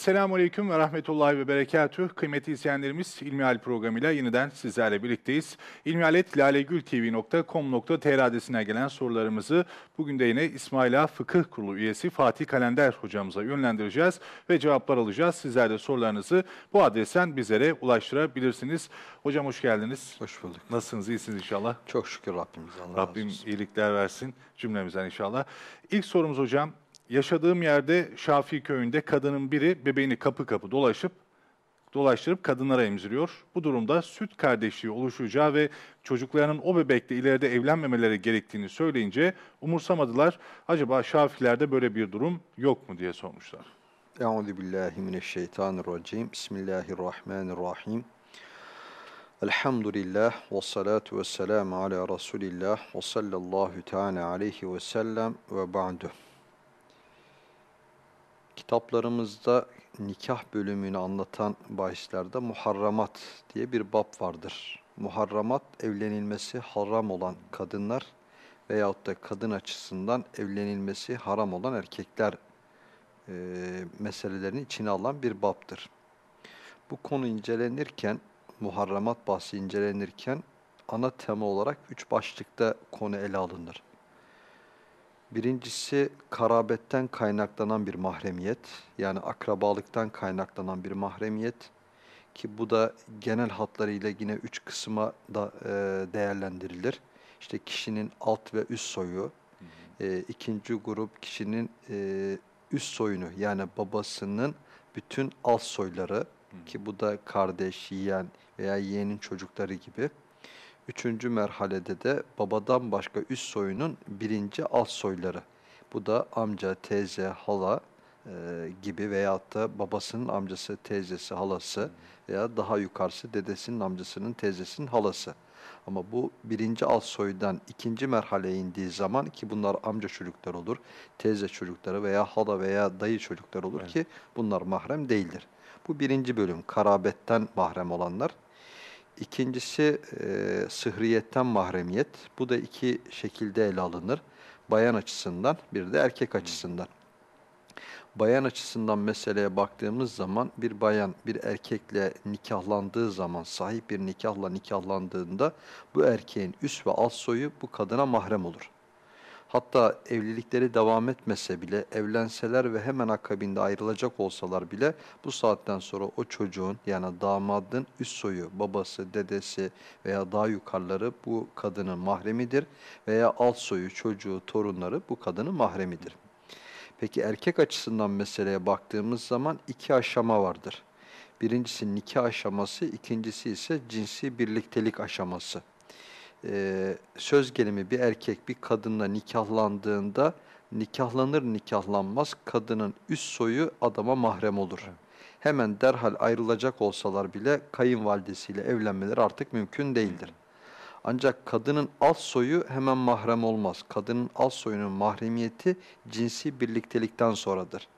Esselamu Aleyküm ve Rahmetullahi ve Berekatüh. Kıymetli izleyenlerimiz İlmihal programıyla yeniden sizlerle birlikteyiz. İlmihaletlalegültv.com.tr adresine gelen sorularımızı bugün de yine İsmaila Fıkıh Kurulu üyesi Fatih Kalender hocamıza yönlendireceğiz ve cevaplar alacağız. Sizler de sorularınızı bu adresten bizlere ulaştırabilirsiniz. Hocam hoş geldiniz. Hoş bulduk. Nasılsınız? İyisiniz inşallah. Çok şükür Rabbimiz. Allah Rabbim razı olsun. iyilikler versin cümlemizden inşallah. İlk sorumuz hocam. Yaşadığım yerde Şafii köyünde kadının biri bebeğini kapı kapı dolaşıp dolaştırıp kadınlara emziriyor. Bu durumda süt kardeşliği oluşacağı ve çocuklarının o bebekle ileride evlenmemeleri gerektiğini söyleyince umursamadılar. Acaba Şafilerde böyle bir durum yok mu diye sormuşlar. Euzu billahi mineşşeytanirracim. Bismillahirrahmanirrahim. Elhamdülillah ve salatu ve selamu ala Resulillah ve sallallahu teala aleyhi ve sellem ve ba'du. Kitaplarımızda nikah bölümünü anlatan bahislerde muharramat diye bir bab vardır. Muharramat evlenilmesi haram olan kadınlar veyahut da kadın açısından evlenilmesi haram olan erkekler e, meselelerini içine alan bir baptır. Bu konu incelenirken, muharramat bahsi incelenirken ana tema olarak üç başlıkta konu ele alınır. Birincisi karabetten kaynaklanan bir mahremiyet, yani akrabalıktan kaynaklanan bir mahremiyet ki bu da genel hatlarıyla yine üç kısma da e, değerlendirilir. İşte kişinin alt ve üst soyu, e, ikinci grup kişinin e, üst soyunu yani babasının bütün alt soyları ki bu da kardeş, yeğen veya yeğenin çocukları gibi. Üçüncü merhalede de babadan başka üst soyunun birinci alt soyları. Bu da amca, teyze, hala e, gibi veyahut da babasının amcası, teyzesi, halası veya daha yukarısı dedesinin amcasının, teyzesinin halası. Ama bu birinci alt soydan ikinci merhaleye indiği zaman ki bunlar amca çocuklar olur, teyze çocukları veya hala veya dayı çocuklar olur Evet. ki bunlar mahrem değildir. Bu birinci bölüm karabetten mahrem olanlar. İkincisi e, sıhriyetten mahremiyet. Bu da iki şekilde ele alınır. Bayan açısından bir de erkek açısından. Bayan açısından meseleye baktığımız zaman bir bayan bir erkekle nikahlandığı zaman sahip bir nikahla nikahlandığında bu erkeğin üst ve alt soyu bu kadına mahrem olur. Hatta evlilikleri devam etmese bile evlenseler ve hemen akabinde ayrılacak olsalar bile bu saatten sonra o çocuğun yani damadın üst soyu babası, dedesi veya daha yukarıları bu kadının mahremidir veya alt soyu çocuğu, torunları bu kadının mahremidir. Peki erkek açısından meseleye baktığımız zaman iki aşama vardır. Birincisi nikah aşaması, ikincisi ise cinsi birliktelik aşaması. Ee, söz gelimi bir erkek bir kadınla nikahlandığında nikahlanır nikahlanmaz kadının üst soyu adama mahrem olur. Hemen derhal ayrılacak olsalar bile kayınvalidesiyle evlenmeleri artık mümkün değildir. Ancak kadının alt soyu hemen mahrem olmaz. Kadının alt soyunun mahremiyeti cinsi birliktelikten sonradır.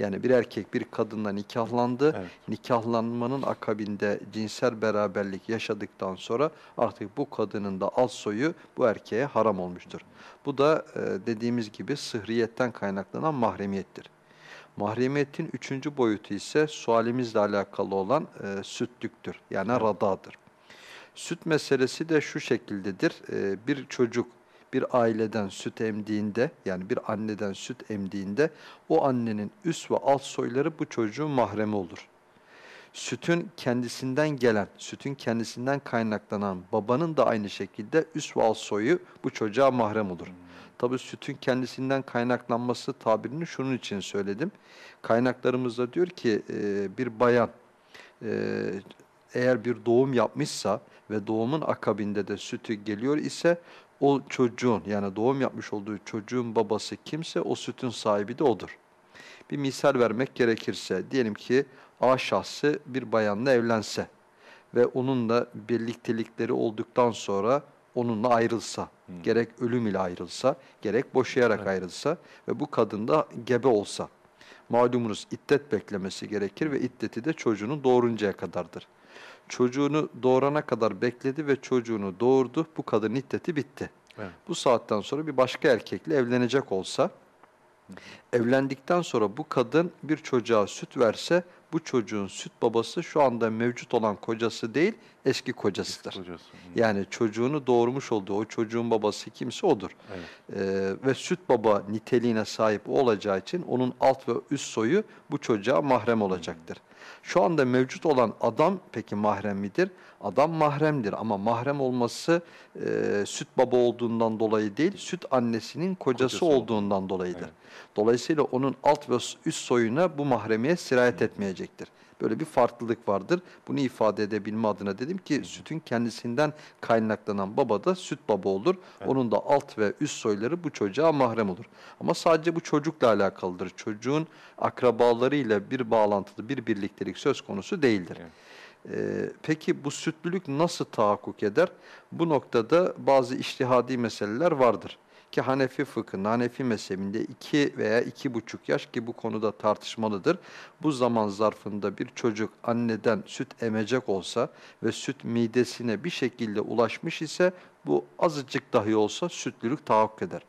Yani bir erkek bir kadınla nikahlandı. Evet. Nikahlanmanın akabinde cinsel beraberlik yaşadıktan sonra artık bu kadının da alt soyu bu erkeğe haram olmuştur. Bu da e, dediğimiz gibi sıhriyetten kaynaklanan mahremiyettir. Mahremiyetin üçüncü boyutu ise sualimizle alakalı olan e, sütlüktür. Yani radadır. Süt meselesi de şu şekildedir. Ee, bir çocuk bir aileden süt emdiğinde yani bir anneden süt emdiğinde o annenin üst ve alt soyları bu çocuğun mahremi olur. Sütün kendisinden gelen, sütün kendisinden kaynaklanan babanın da aynı şekilde üst ve alt soyu bu çocuğa mahrem olur. Tabi sütün kendisinden kaynaklanması tabirini şunun için söyledim. Kaynaklarımızda diyor ki e, bir bayan e, eğer bir doğum yapmışsa ve doğumun akabinde de sütü geliyor ise o çocuğun yani doğum yapmış olduğu çocuğun babası kimse o sütün sahibi de odur. Bir misal vermek gerekirse diyelim ki A şahsı bir bayanla evlense ve onunla birliktelikleri olduktan sonra onunla ayrılsa, gerek ölüm ile ayrılsa, gerek boşayarak ayrılsa ve bu kadın da gebe olsa. Malumunuz iddet beklemesi gerekir ve iddeti de çocuğunu doğuruncaya kadardır. Çocuğunu doğurana kadar bekledi ve çocuğunu doğurdu. Bu kadının iddeti bitti. Evet. Bu saatten sonra bir başka erkekle evlenecek olsa Evlendikten sonra bu kadın bir çocuğa süt verse bu çocuğun süt babası şu anda mevcut olan kocası değil eski kocasıdır. Kocası. Yani çocuğunu doğurmuş olduğu o çocuğun babası kimse odur. Evet. Ee, ve süt baba niteliğine sahip olacağı için onun alt ve üst soyu bu çocuğa mahrem olacaktır. Şu anda mevcut olan adam peki mahrem midir? Adam mahremdir ama mahrem olması e, süt baba olduğundan dolayı değil, süt annesinin kocası, Kocası olduğu. olduğundan dolayıdır. Evet. Dolayısıyla onun alt ve üst soyuna bu mahremiyet sirayet etmeyecektir. Böyle bir farklılık vardır. Bunu ifade edebilme adına dedim ki sütün kendisinden kaynaklanan baba da süt baba olur. Onun da alt ve üst soyları bu çocuğa mahrem olur. Ama sadece bu çocukla alakalıdır. Çocuğun akrabalarıyla bir bağlantılı bir birliktelik söz konusu değildir. Evet. Ee, peki bu sütlülük nasıl tahakkuk eder? Bu noktada bazı iştihadi meseleler vardır. Ki Hanefi fıkhında, Hanefi mezhebinde iki veya iki buçuk yaş ki bu konuda tartışmalıdır. Bu zaman zarfında bir çocuk anneden süt emecek olsa ve süt midesine bir şekilde ulaşmış ise bu azıcık dahi olsa sütlülük tahakkuk eder.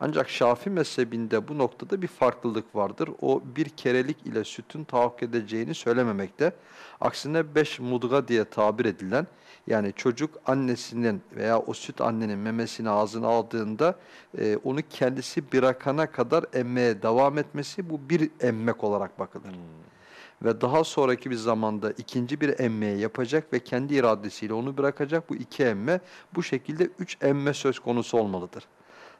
Ancak Şafi mezhebinde bu noktada bir farklılık vardır. O bir kerelik ile sütün tahakkuk edeceğini söylememekte. Aksine beş mudga diye tabir edilen yani çocuk annesinin veya o süt annenin memesini ağzına aldığında e, onu kendisi bırakana kadar emmeye devam etmesi bu bir emmek olarak bakılır. Ve daha sonraki bir zamanda ikinci bir emmeye yapacak ve kendi iradesiyle onu bırakacak bu iki emme bu şekilde üç emme söz konusu olmalıdır.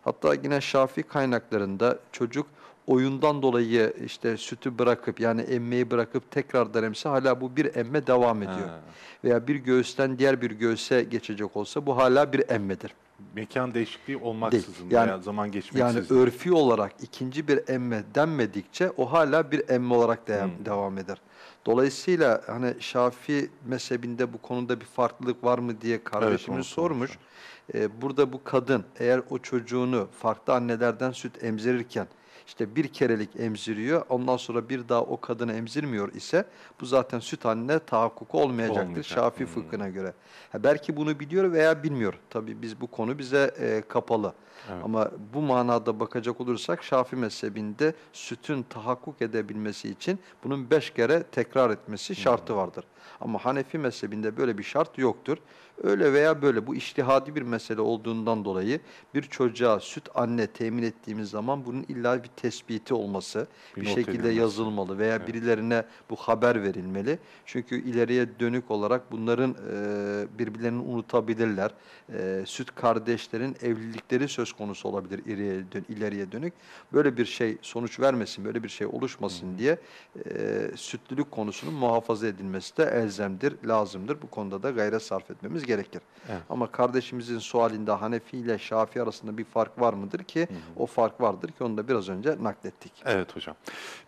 Hatta yine Şafi kaynaklarında çocuk oyundan dolayı işte sütü bırakıp yani emmeyi bırakıp tekrar emse hala bu bir emme devam ediyor. Ha. Veya bir göğüsten diğer bir göğüse geçecek olsa bu hala bir emmedir. Mekan değişikliği olmaksızın Yani- veya zaman Yani geçmeksizin. örfi olarak ikinci bir emme denmedikçe o hala bir emme olarak devam, Hmm. devam eder. Dolayısıyla hani Şafi mezhebinde bu konuda bir farklılık var mı diye kardeşimiz onu sormuş. Ee, burada bu kadın eğer o çocuğunu farklı annelerden süt emzirirken işte bir kerelik emziriyor ondan sonra bir daha o kadını emzirmiyor ise bu zaten süt anne tahakkuku olmayacaktır Olmayacak. Şafi Hmm. fıkhına göre. Ha, belki bunu biliyor veya bilmiyor. Tabii biz bu konu bize e, kapalı. Evet. Ama bu manada bakacak olursak Şafi mezhebinde sütün tahakkuk edebilmesi için bunun beş kere tekrar etmesi şartı vardır. Ama Hanefi mezhebinde böyle bir şart yoktur. Öyle veya böyle bu iştihadi bir mesele olduğundan dolayı bir çocuğa süt anne temin ettiğimiz zaman bunun illa bir tespiti olması, Bir bir, şekilde edilmesi. yazılmalı veya birilerine bu haber verilmeli. Çünkü ileriye dönük olarak bunların e, birbirlerini unutabilirler. E, süt kardeşlerin evlilikleri söz konusu olabilir ileriye, dön- ileriye dönük. Böyle bir şey sonuç vermesin, böyle bir şey oluşmasın diye e, sütlülük konusunun muhafaza edilmesi de elzemdir, lazımdır. Bu konuda da gayret sarf etmemiz gerekir. Evet. Ama kardeşimizin sualinde Hanefi ile Şafii arasında bir fark var mıdır ki? O fark vardır ki onu da biraz önce naklettik. Evet hocam.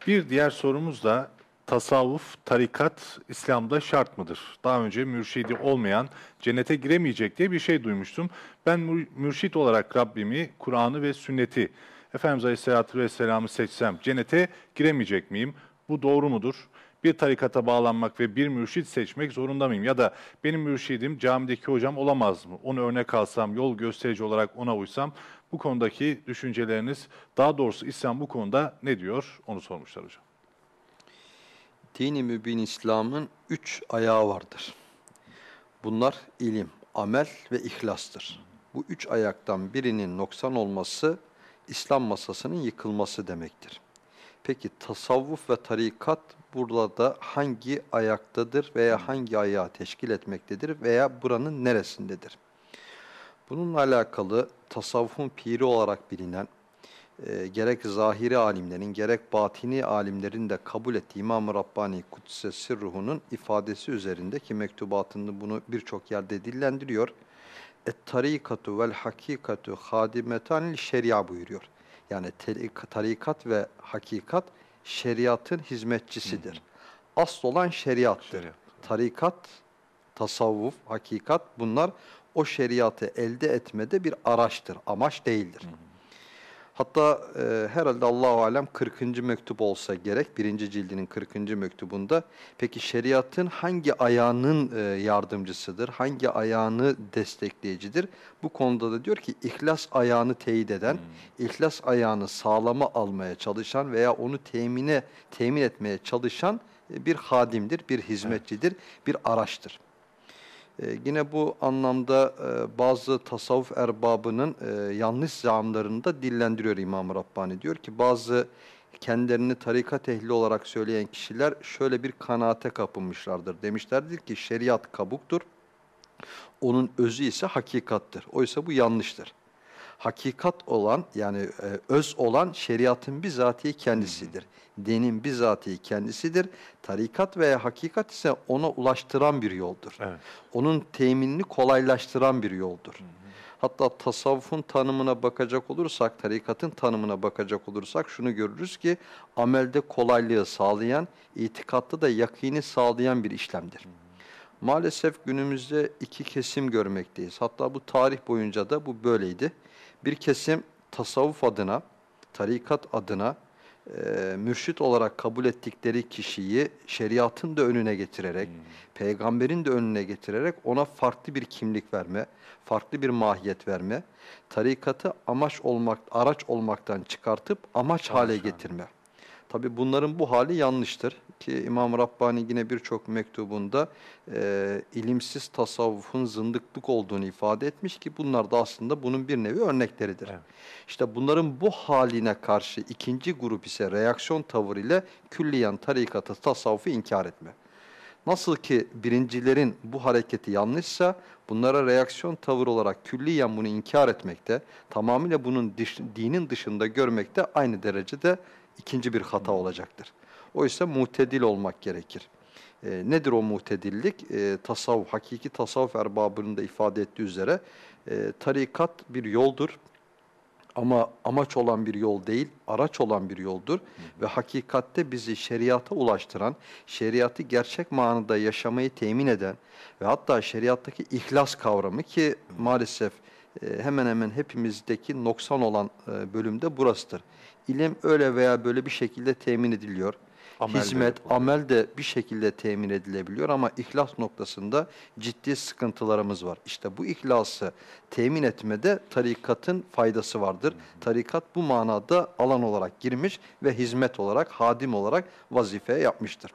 Bir diğer sorumuz da tasavvuf, tarikat İslam'da şart mıdır? Daha önce mürşidi olmayan cennete giremeyecek diye bir şey duymuştum. Ben mür- mürşit olarak Rabbimi, Kur'an'ı ve sünneti, Efendimiz Aleyhisselatü Vesselam'ı seçsem cennete giremeyecek miyim? Bu doğru mudur? Bir tarikata bağlanmak ve bir mürşit seçmek zorunda mıyım? Ya da benim mürşidim camideki hocam olamaz mı? Onu örnek alsam, yol gösterici olarak ona uysam bu konudaki düşünceleriniz, daha doğrusu İslam bu konuda ne diyor? Onu sormuşlar hocam. Dini mübin İslam'ın üç ayağı vardır. Bunlar ilim, amel ve ihlastır. Bu üç ayaktan birinin noksan olması İslam masasının yıkılması demektir. Peki tasavvuf ve tarikat burada hangi ayaktadır veya hangi ayağı teşkil etmektedir veya buranın neresindedir? Bununla alakalı tasavvufun piri olarak bilinen e, gerek zahiri alimlerin gerek batini alimlerin de kabul ettiği İmam-ı Rabbani Kudsesi ruhunun ifadesi üzerinde ki mektubatında bunu birçok yerde dillendiriyor. Et-tarikatu vel hakikatu hadimetan şeria buyuruyor. Yani tarikat ve hakikat şeriatın hizmetçisidir. Asıl olan şeriattır. Şeriat. Tarikat, tasavvuf, hakikat bunlar o şeriatı elde etmede bir araçtır, amaç değildir. Hatta e, herhalde Allahu alem 40. mektup olsa gerek. Birinci cildinin 40. mektubunda. Peki şeriatın hangi ayağının e, yardımcısıdır? Hangi ayağını destekleyicidir? Bu konuda da diyor ki ihlas ayağını teyit eden, ihlas ayağını sağlama almaya çalışan veya onu temine temin etmeye çalışan e, bir hadimdir, bir hizmetçidir, bir araçtır. Ee, yine bu anlamda e, bazı tasavvuf erbabının e, yanlış zaamlarını da dillendiriyor İmam Rabbani. Diyor ki bazı kendilerini tarikat ehli olarak söyleyen kişiler şöyle bir kanaate kapılmışlardır. Demişlerdir ki şeriat kabuktur, onun özü ise hakikattır. Oysa bu yanlıştır. Hakikat olan yani e, öz olan şeriatın bizatihi kendisidir. Dinin bizatihi kendisidir. Tarikat veya hakikat ise ona ulaştıran bir yoldur. Evet. Onun teminini kolaylaştıran bir yoldur. Hatta tasavvufun tanımına bakacak olursak, tarikatın tanımına bakacak olursak şunu görürüz ki amelde kolaylığı sağlayan, itikatta da yakini sağlayan bir işlemdir. Maalesef günümüzde iki kesim görmekteyiz. Hatta bu tarih boyunca da bu böyleydi. Bir kesim tasavvuf adına, tarikat adına e, mürşit olarak kabul ettikleri kişiyi şeriatın da önüne getirerek, peygamberin de önüne getirerek ona farklı bir kimlik verme, farklı bir mahiyet verme, tarikatı amaç olmak, araç olmaktan çıkartıp amaç hale getirme. Tabi bunların bu hali yanlıştır ki İmam Rabbani yine birçok mektubunda e, ilimsiz tasavvufun zındıklık olduğunu ifade etmiş ki bunlar da aslında bunun bir nevi örnekleridir. Evet. İşte bunların bu haline karşı ikinci grup ise reaksiyon tavır ile külliyen tarikatı, tasavvufu inkar etme. Nasıl ki birincilerin bu hareketi yanlışsa bunlara reaksiyon tavır olarak külliyen bunu inkar etmekte, tamamıyla bunun dinin dışında görmekte aynı derecede ikinci bir hata olacaktır. Oysa muhtedil olmak gerekir. E, nedir o muhtedillik? E, tasavvuf, hakiki tasavvuf erbabının da ifade ettiği üzere e, tarikat bir yoldur. Ama amaç olan bir yol değil, araç olan bir yoldur. Ve hakikatte bizi şeriata ulaştıran, şeriatı gerçek manada yaşamayı temin eden ve hatta şeriattaki ihlas kavramı ki maalesef hemen hemen hepimizdeki noksan olan e, bölümde burasıdır. İlim öyle veya böyle bir şekilde temin ediliyor. Amel de Hizmet, yapılıyor. amel de bir şekilde temin edilebiliyor ama ihlas noktasında ciddi sıkıntılarımız var. İşte bu ihlası temin etmede tarikatın faydası vardır. Tarikat bu manada alan olarak girmiş ve hizmet olarak, hadim olarak vazife yapmıştır.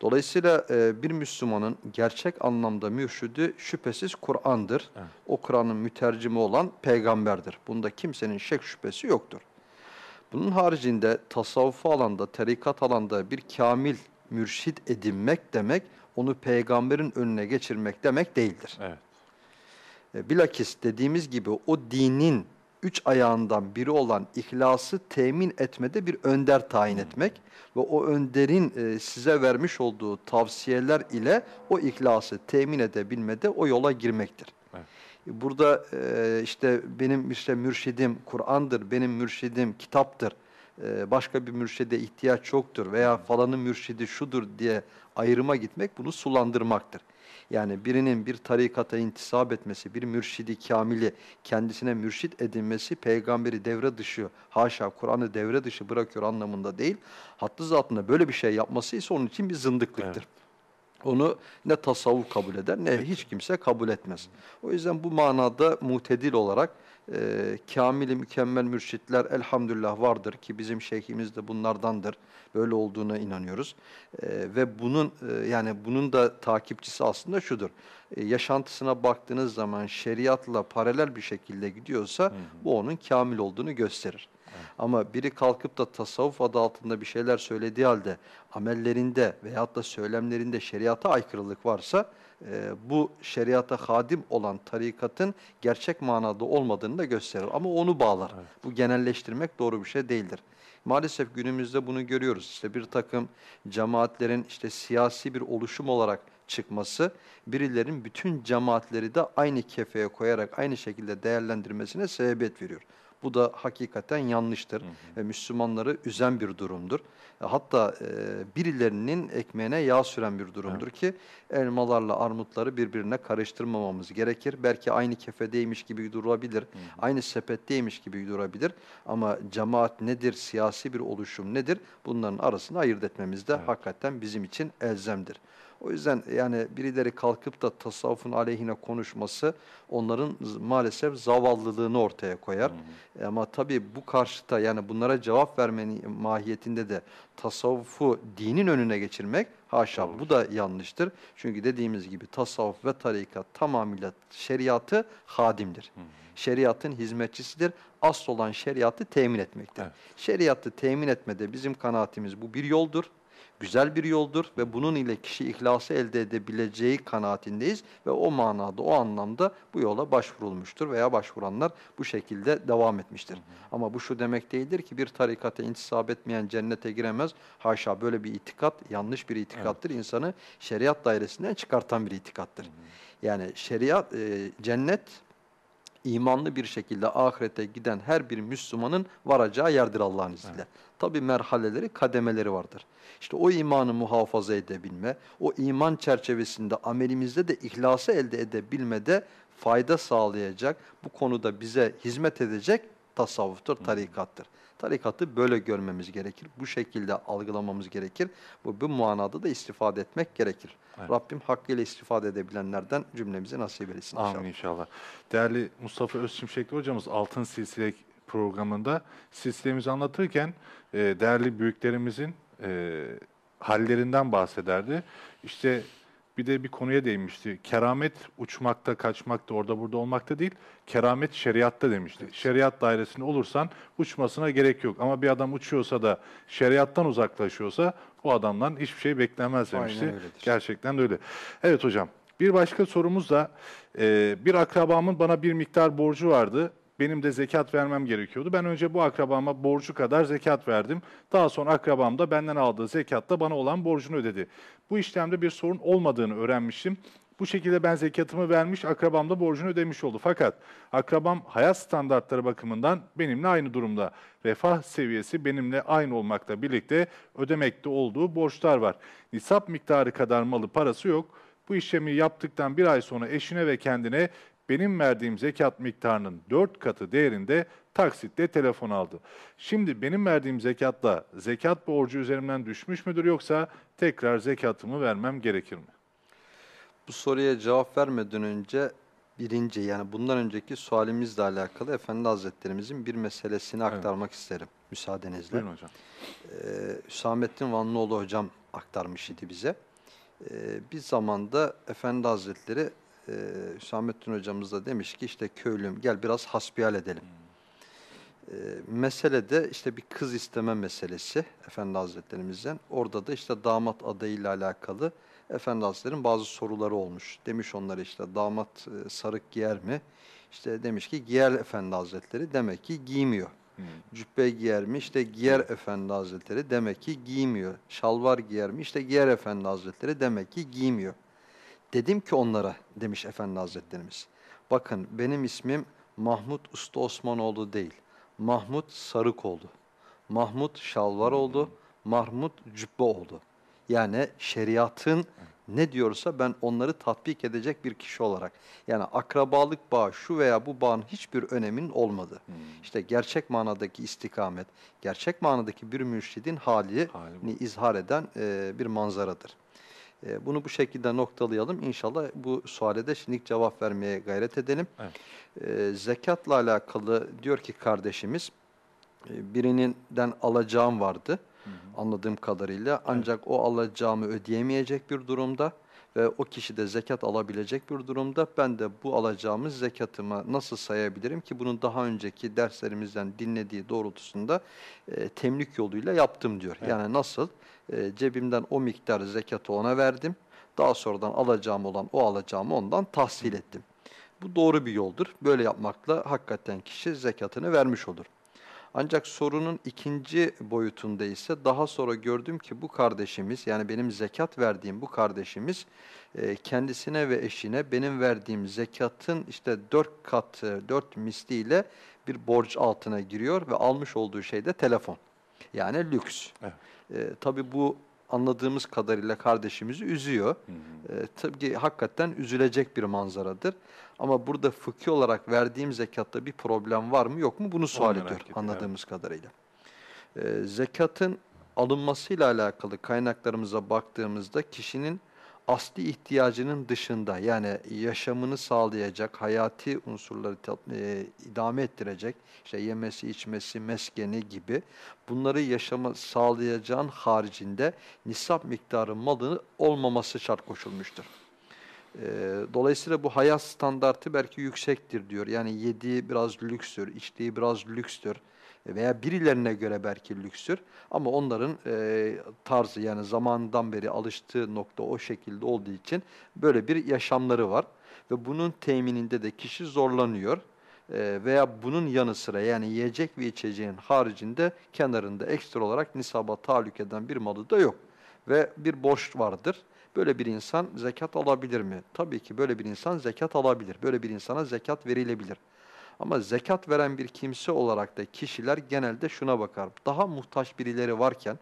Dolayısıyla e, bir Müslümanın gerçek anlamda mürşidi şüphesiz Kur'an'dır. Evet. O Kur'an'ın mütercimi olan peygamberdir. Bunda kimsenin şek şüphesi yoktur. Bunun haricinde tasavvufu alanda, tarikat alanda bir kamil mürşit edinmek demek, onu peygamberin önüne geçirmek demek değildir. Evet. E, Bilakis dediğimiz gibi o dinin üç ayağından biri olan ihlası temin etmede bir önder tayin etmek ve o önderin e, size vermiş olduğu tavsiyeler ile o ihlası temin edebilmede o yola girmektir. Evet. Burada e, işte benim işte mürşidim Kur'an'dır, benim mürşidim kitaptır, e, başka bir mürşide ihtiyaç yoktur veya falanın mürşidi şudur diye ayrıma gitmek bunu sulandırmaktır. Yani birinin bir tarikata intisap etmesi, bir mürşidi kamili kendisine mürşit edinmesi peygamberi devre dışı, haşa Kur'an'ı devre dışı bırakıyor anlamında değil. Hattı zatında böyle bir şey yapması ise onun için bir zındıklıktır. Onu ne tasavvuf kabul eder ne hiç kimse kabul etmez. O yüzden bu manada mutedil olarak e, kamili mükemmel mürşitler elhamdülillah vardır ki bizim şeyhimiz de bunlardandır. Böyle olduğuna inanıyoruz. E, ve bunun e, yani bunun da takipçisi aslında şudur. E, yaşantısına baktığınız zaman şeriatla paralel bir şekilde gidiyorsa bu onun kamil olduğunu gösterir. Ama biri kalkıp da tasavvuf adı altında bir şeyler söylediği halde amellerinde veyahut da söylemlerinde şeriata aykırılık varsa e, bu şeriata hadim olan tarikatın gerçek manada olmadığını da gösterir. Ama onu bağlar. Bu genelleştirmek doğru bir şey değildir. Maalesef günümüzde bunu görüyoruz. İşte bir takım cemaatlerin işte siyasi bir oluşum olarak çıkması, birilerin bütün cemaatleri de aynı kefeye koyarak aynı şekilde değerlendirmesine sebebiyet veriyor. Bu da hakikaten yanlıştır ve Müslümanları üzen bir durumdur. E, Hatta e, birilerinin ekmeğine yağ süren bir durumdur ki elmalarla armutları birbirine karıştırmamamız gerekir. Belki aynı kefedeymiş gibi durabilir, aynı sepetteymiş gibi durabilir ama cemaat nedir, siyasi bir oluşum nedir bunların arasını ayırt etmemiz de hakikaten bizim için elzemdir. O yüzden yani birileri kalkıp da tasavvufun aleyhine konuşması onların maalesef zavallılığını ortaya koyar. E Ama tabii bu karşıta yani bunlara cevap vermenin mahiyetinde de tasavvufu dinin önüne geçirmek haşa bu da yanlıştır. Çünkü dediğimiz gibi tasavvuf ve tarikat tamamıyla şeriatı hadimdir. Şeriatın hizmetçisidir. Asıl olan şeriatı temin etmektir. Evet. Şeriatı temin etmede bizim kanaatimiz bu bir yoldur. Güzel bir yoldur ve bunun ile kişi ihlası elde edebileceği kanaatindeyiz ve o manada, o anlamda bu yola başvurulmuştur veya başvuranlar bu şekilde devam etmiştir. Ama bu şu demek değildir ki bir tarikata intisap etmeyen cennete giremez. Haşa böyle bir itikat yanlış bir itikattır. İnsanı şeriat dairesinden çıkartan bir itikattır. Yani şeriat, e, cennet imanlı bir şekilde ahirete giden her bir Müslümanın varacağı yerdir Allah'ın izniyle. Tabi merhaleleri, kademeleri vardır. İşte o imanı muhafaza edebilme, o iman çerçevesinde amelimizde de ihlası elde edebilmede fayda sağlayacak, bu konuda bize hizmet edecek tasavvuftur, tarikattır. Tarikatı böyle görmemiz gerekir. Bu şekilde algılamamız gerekir. Bu, bu manada da istifade etmek gerekir. Evet. Rabbim hakkıyla istifade edebilenlerden cümlemizi nasip etsin inşallah. Amin inşallah. Değerli Mustafa Özçimşekli hocamız Altın Silsile programında silsilemizi anlatırken e, değerli büyüklerimizin e, hallerinden bahsederdi. İşte bir de bir konuya değinmişti. Keramet uçmakta, kaçmakta, orada burada olmakta değil. Keramet şeriatta demişti. Şeriat dairesinde olursan uçmasına gerek yok. Ama bir adam uçuyorsa da şeriattan uzaklaşıyorsa o adamdan hiçbir şey beklenmez demişti. öyledir. Gerçekten de öyle. Evet hocam. Bir başka sorumuz da e, bir akrabamın bana bir miktar borcu vardı. Benim de zekat vermem gerekiyordu. Ben önce bu akrabama borcu kadar zekat verdim. Daha sonra akrabam da benden aldığı zekatla bana olan borcunu ödedi. Bu işlemde bir sorun olmadığını öğrenmiştim. Bu şekilde ben zekatımı vermiş, akrabam da borcunu ödemiş oldu. Fakat akrabam hayat standartları bakımından benimle aynı durumda. Refah seviyesi benimle aynı olmakla birlikte ödemekte olduğu borçlar var. Nisap miktarı kadar malı parası yok. Bu işlemi yaptıktan bir ay sonra eşine ve kendine benim verdiğim zekat miktarının dört katı değerinde taksitle telefon aldı. Şimdi benim verdiğim zekatla zekat borcu üzerimden düşmüş müdür yoksa tekrar zekatımı vermem gerekir mi? Bu soruya cevap vermeden önce birinci yani bundan önceki sualimizle alakalı Efendi Hazretlerimizin bir meselesini Evet. aktarmak isterim müsaadenizle. Buyurun hocam. Ee, Hüsamettin Vanlıoğlu hocam aktarmış idi bize. Ee, bir zamanda Efendi Hazretleri e, Hüsamettin hocamız da demiş ki işte köylüm gel biraz hasbihal edelim. Ee, mesele de işte bir kız isteme meselesi Efendi Hazretlerimizden. Orada da işte damat adayıyla alakalı Efendi Hazretleri'nin bazı soruları olmuş. Demiş onlara işte damat e, sarık giyer mi? İşte demiş ki giyer Efendi Hazretleri. Demek ki giymiyor. Cübbe giyer mi? İşte giyer Efendi Hazretleri. Demek ki giymiyor. Şalvar giyer mi? İşte giyer Efendi Hazretleri. Demek ki giymiyor. Dedim ki onlara demiş Efendi Hazretlerimiz. Bakın benim ismim Mahmut Usta Osmanoğlu değil. Mahmut Sarıkoğlu. Mahmut Şalvaroğlu. Mahmut Cübbeoğlu. Yani şeriatın ne diyorsa ben onları tatbik edecek bir kişi olarak. Yani akrabalık bağı şu veya bu bağın hiçbir öneminin olmadı. İşte gerçek manadaki istikamet, gerçek manadaki bir mürşidin halini Hali izhar eden e, bir manzaradır. E, bunu bu şekilde noktalayalım. İnşallah bu suale de şimdi cevap vermeye gayret edelim. Evet. E, zekatla alakalı diyor ki kardeşimiz, e, birinden alacağım vardı anladığım kadarıyla. Ancak o alacağımı ödeyemeyecek bir durumda ve o kişi de zekat alabilecek bir durumda. Ben de bu alacağımı zekatıma nasıl sayabilirim ki bunun daha önceki derslerimizden dinlediği doğrultusunda e, temlik yoluyla yaptım diyor. Evet. Yani nasıl? E, cebimden o miktar zekatı ona verdim. Daha sonradan alacağım olan o alacağımı ondan tahsil ettim. Bu doğru bir yoldur. Böyle yapmakla hakikaten kişi zekatını vermiş olur. Ancak sorunun ikinci boyutunda ise daha sonra gördüm ki bu kardeşimiz yani benim zekat verdiğim bu kardeşimiz e, kendisine ve eşine benim verdiğim zekatın işte dört katı, dört misliyle bir borç altına giriyor ve almış olduğu şey de telefon. Yani lüks. Evet. E, tabii bu anladığımız kadarıyla kardeşimizi üzüyor. E, tabii ki hakikaten üzülecek bir manzaradır. Ama burada fıkhi olarak verdiğim zekatta bir problem var mı yok mu bunu sual ediyor anladığımız kadarıyla. E, zekatın alınmasıyla alakalı kaynaklarımıza baktığımızda kişinin asli ihtiyacının dışında yani yaşamını sağlayacak, hayati unsurları e, idame ettirecek, işte yemesi, içmesi, meskeni gibi bunları yaşama sağlayacağın haricinde nisap miktarı malı olmaması şart koşulmuştur. E, dolayısıyla bu hayat standartı belki yüksektir diyor. Yani yediği biraz lükstür, içtiği biraz lükstür veya birilerine göre belki lükstür ama onların e, tarzı yani zamandan beri alıştığı nokta o şekilde olduğu için böyle bir yaşamları var ve bunun temininde de kişi zorlanıyor E, veya bunun yanı sıra yani yiyecek ve içeceğin haricinde kenarında ekstra olarak nisaba tahallük eden bir malı da yok ve bir borç vardır. Böyle bir insan zekat alabilir mi? Tabii ki böyle bir insan zekat alabilir. Böyle bir insana zekat verilebilir. Ama zekat veren bir kimse olarak da kişiler genelde şuna bakar. Daha muhtaç birileri varken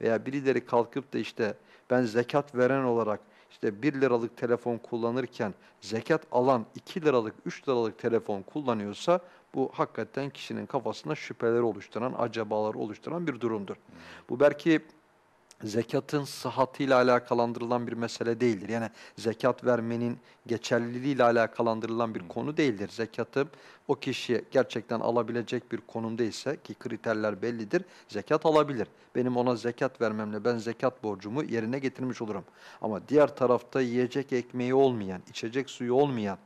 veya birileri kalkıp da işte ben zekat veren olarak işte 1 liralık telefon kullanırken zekat alan 2 liralık 3 liralık telefon kullanıyorsa bu hakikaten kişinin kafasında şüpheleri oluşturan, acabaları oluşturan bir durumdur. Bu belki zekatın sıhhatıyla alakalandırılan bir mesele değildir. Yani zekat vermenin geçerliliğiyle alakalandırılan bir konu değildir. Zekatı o kişi gerçekten alabilecek bir konumda ise ki kriterler bellidir, zekat alabilir. Benim ona zekat vermemle ben zekat borcumu yerine getirmiş olurum. Ama diğer tarafta yiyecek ekmeği olmayan, içecek suyu olmayan,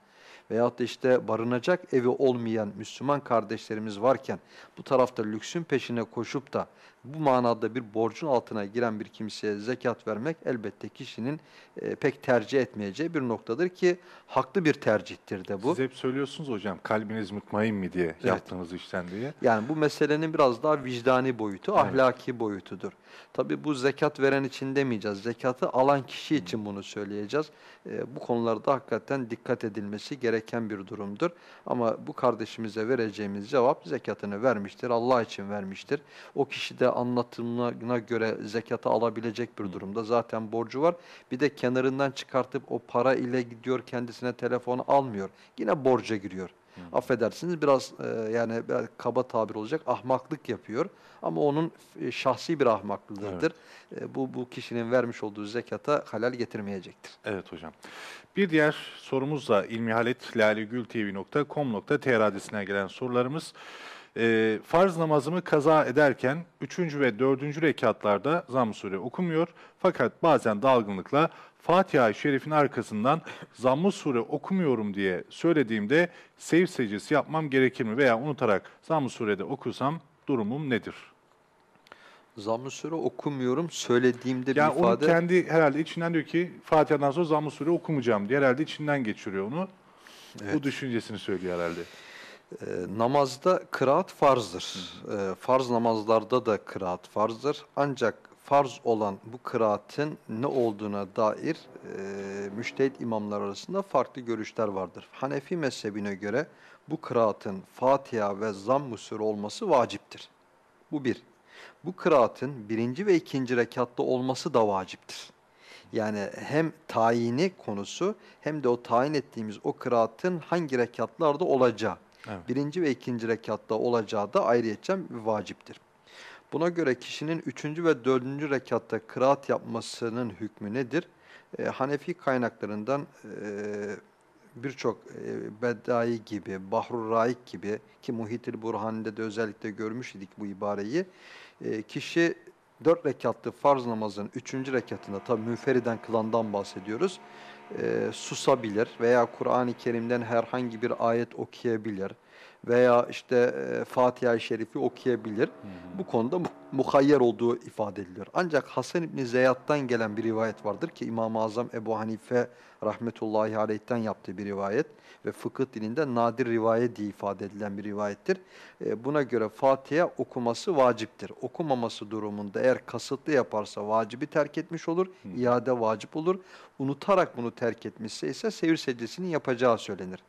veyahut da işte barınacak evi olmayan Müslüman kardeşlerimiz varken bu tarafta lüksün peşine koşup da bu manada bir borcun altına giren bir kimseye zekat vermek elbette kişinin e, pek tercih etmeyeceği bir noktadır ki haklı bir tercihtir de bu. Siz hep söylüyorsunuz hocam kalbiniz mutmain mi diye yaptığınız işten diye. Yani bu meselenin biraz daha vicdani boyutu, Evet. ahlaki boyutudur. Tabii bu zekat veren için demeyeceğiz. Zekatı alan kişi için bunu söyleyeceğiz. Ee, bu konularda hakikaten dikkat edilmesi gereken bir durumdur. Ama bu kardeşimize vereceğimiz cevap zekatını vermiştir, Allah için vermiştir. O kişi de anlatımına göre zekatı alabilecek bir durumda. Zaten borcu var. Bir de kenarından çıkartıp o para ile gidiyor kendisine telefonu almıyor. Yine borca giriyor. Affedersiniz biraz e, yani biraz kaba tabir olacak ahmaklık yapıyor ama onun e, şahsi bir ahmaklığıdır. E, bu bu kişinin vermiş olduğu zekata halal getirmeyecektir. Evet hocam. Bir diğer sorumuz da ilmihaletlalegültv.com.tr adresine gelen sorularımız. Ee, farz namazımı kaza ederken 3. ve 4. rekatlarda zamm sure okumuyor. Fakat bazen dalgınlıkla Fatiha-i Şerif'in arkasından zamm sure okumuyorum diye söylediğimde sev secdesi yapmam gerekir mi? Veya unutarak zamm surede okusam durumum nedir? Zamm-ı Sure okumuyorum söylediğimde Yani bir ifade kendi herhalde içinden diyor ki Fatiha'dan sonra zamm-ı sure okumayacağım diye herhalde içinden geçiriyor onu. Bu düşüncesini söylüyor herhalde. E, namazda kıraat farzdır. E, farz namazlarda da kıraat farzdır. Ancak farz olan bu kıraatin ne olduğuna dair e, müştehit imamlar arasında farklı görüşler vardır. Hanefi mezhebine göre bu kıraatın Fatiha ve Zamm-ı olması vaciptir. Bu bir. Bu kıraatın birinci ve ikinci rekatta olması da vaciptir. Yani hem tayini konusu hem de o tayin ettiğimiz o kıraatın hangi rekatlarda olacağı. Evet. Birinci ve ikinci rekatta olacağı da ayrıyetten bir vaciptir. Buna göre kişinin üçüncü ve dördüncü rekatta kıraat yapmasının hükmü nedir? Ee, Hanefi kaynaklarından e, birçok e, Beddai gibi, Bahrur Raik gibi ki Muhitil Burhani'de de özellikle görmüş idik bu ibareyi. E, kişi dört rekatlı farz namazın üçüncü rekatında tabi müferiden kılandan bahsediyoruz. E, susabilir veya Kur'an-ı Kerim'den herhangi bir ayet okuyabilir veya işte e, Fatiha-i Şerif'i okuyabilir. Bu konuda muhayyer olduğu ifade ediliyor. Ancak Hasan İbni Zeyad'dan gelen bir rivayet vardır ki İmam-ı Azam Ebu Hanife rahmetullahi aleyh'ten yaptığı bir rivayet ve fıkıh dilinde nadir rivayet diye ifade edilen bir rivayettir. E, buna göre Fatiha okuması vaciptir. Okumaması durumunda eğer kasıtlı yaparsa vacibi terk etmiş olur, iade vacip olur. Unutarak bunu terk etmişse ise sevir secdesini yapacağı söylenir.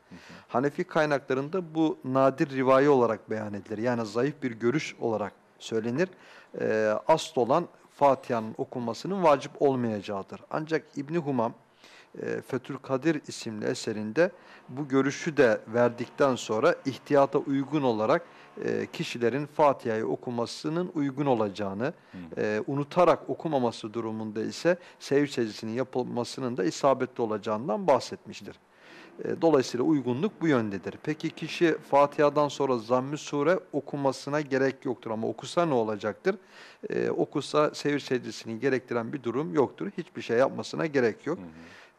Hanefi kaynaklarında bu nadir rivaye olarak beyan edilir. Yani zayıf bir görüş olarak söylenir. E, asıl olan Fatiha'nın okunmasının vacip olmayacağıdır. Ancak İbni Humam e, Fethül Kadir isimli eserinde bu görüşü de verdikten sonra ihtiyata uygun olarak e, kişilerin Fatiha'yı okumasının uygun olacağını, e, unutarak okumaması durumunda ise sev secdesinin yapılmasının da isabetli olacağından bahsetmiştir. E, Dolayısıyla uygunluk bu yöndedir. Peki kişi Fatiha'dan sonra zamm-ı sure okumasına gerek yoktur ama okusa ne olacaktır? E, okusa sevir secdesini gerektiren bir durum yoktur. Hiçbir şey yapmasına gerek yok.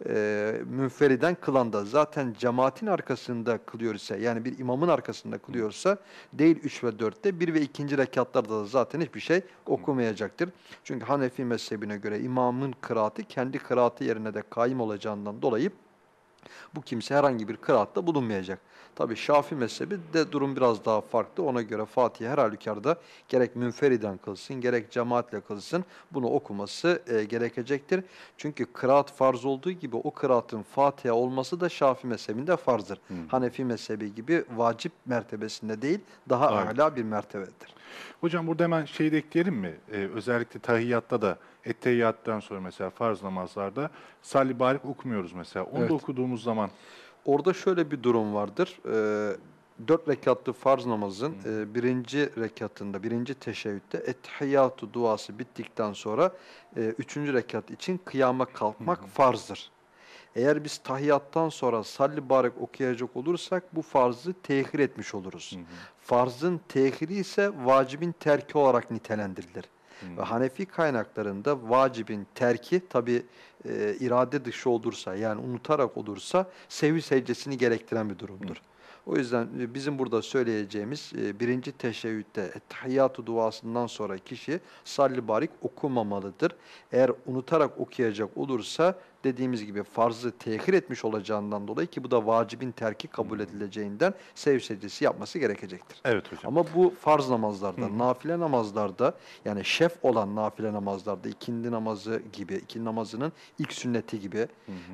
E, münferiden kılanda zaten cemaatin arkasında kılıyor ise yani bir imamın arkasında kılıyorsa değil 3 ve 4'te 1 ve 2. rekatlarda da zaten hiçbir şey okumayacaktır. Çünkü Hanefi mezhebine göre imamın kıraati kendi kıraati yerine de kaim olacağından dolayı bu kimse herhangi bir kıraatta bulunmayacak. Tabi Şafi mezhebi de durum biraz daha farklı. Ona göre Fatiha her halükarda gerek münferiden kılsın gerek cemaatle kılsın bunu okuması e, gerekecektir. Çünkü kıraat farz olduğu gibi o kıraatın Fatiha olması da Şafi mezhebinde farzdır. Hanefi mezhebi gibi vacip mertebesinde değil daha Evet. âlâ bir mertebedir. Hocam burada hemen şeyi de ekleyelim mi? Ee, özellikle tahiyyatta da etteyyattan sonra mesela farz namazlarda salli barik okumuyoruz mesela. Onu Evet. da okuduğumuz zaman Orada şöyle bir durum vardır. Ee, dört rekatlı farz namazın e, birinci rekatında, birinci teşebbütte ettehiyyatü duası bittikten sonra e, üçüncü rekat için kıyama kalkmak farzdır. Eğer biz tahiyyattan sonra salli barek okuyacak olursak bu farzı tehir etmiş oluruz. Farzın tehiri ise vacibin terki olarak nitelendirilir. Ve Hanefi kaynaklarında vacibin terki tabi irade dışı olursa yani unutarak olursa sevi secdesini gerektiren bir durumdur. O yüzden e, bizim burada söyleyeceğimiz e, birinci teşebbütte ettehiyyatü duasından sonra kişi salli barik okumamalıdır. Eğer unutarak okuyacak olursa dediğimiz gibi farzı tehir etmiş olacağından dolayı ki bu da vacibin terki kabul edileceğinden sev secdesi yapması gerekecektir. evet hocam. Ama bu farz namazlarda, nafile namazlarda yani şef olan nafile namazlarda ikindi namazı gibi, ikindi namazının ilk sünneti gibi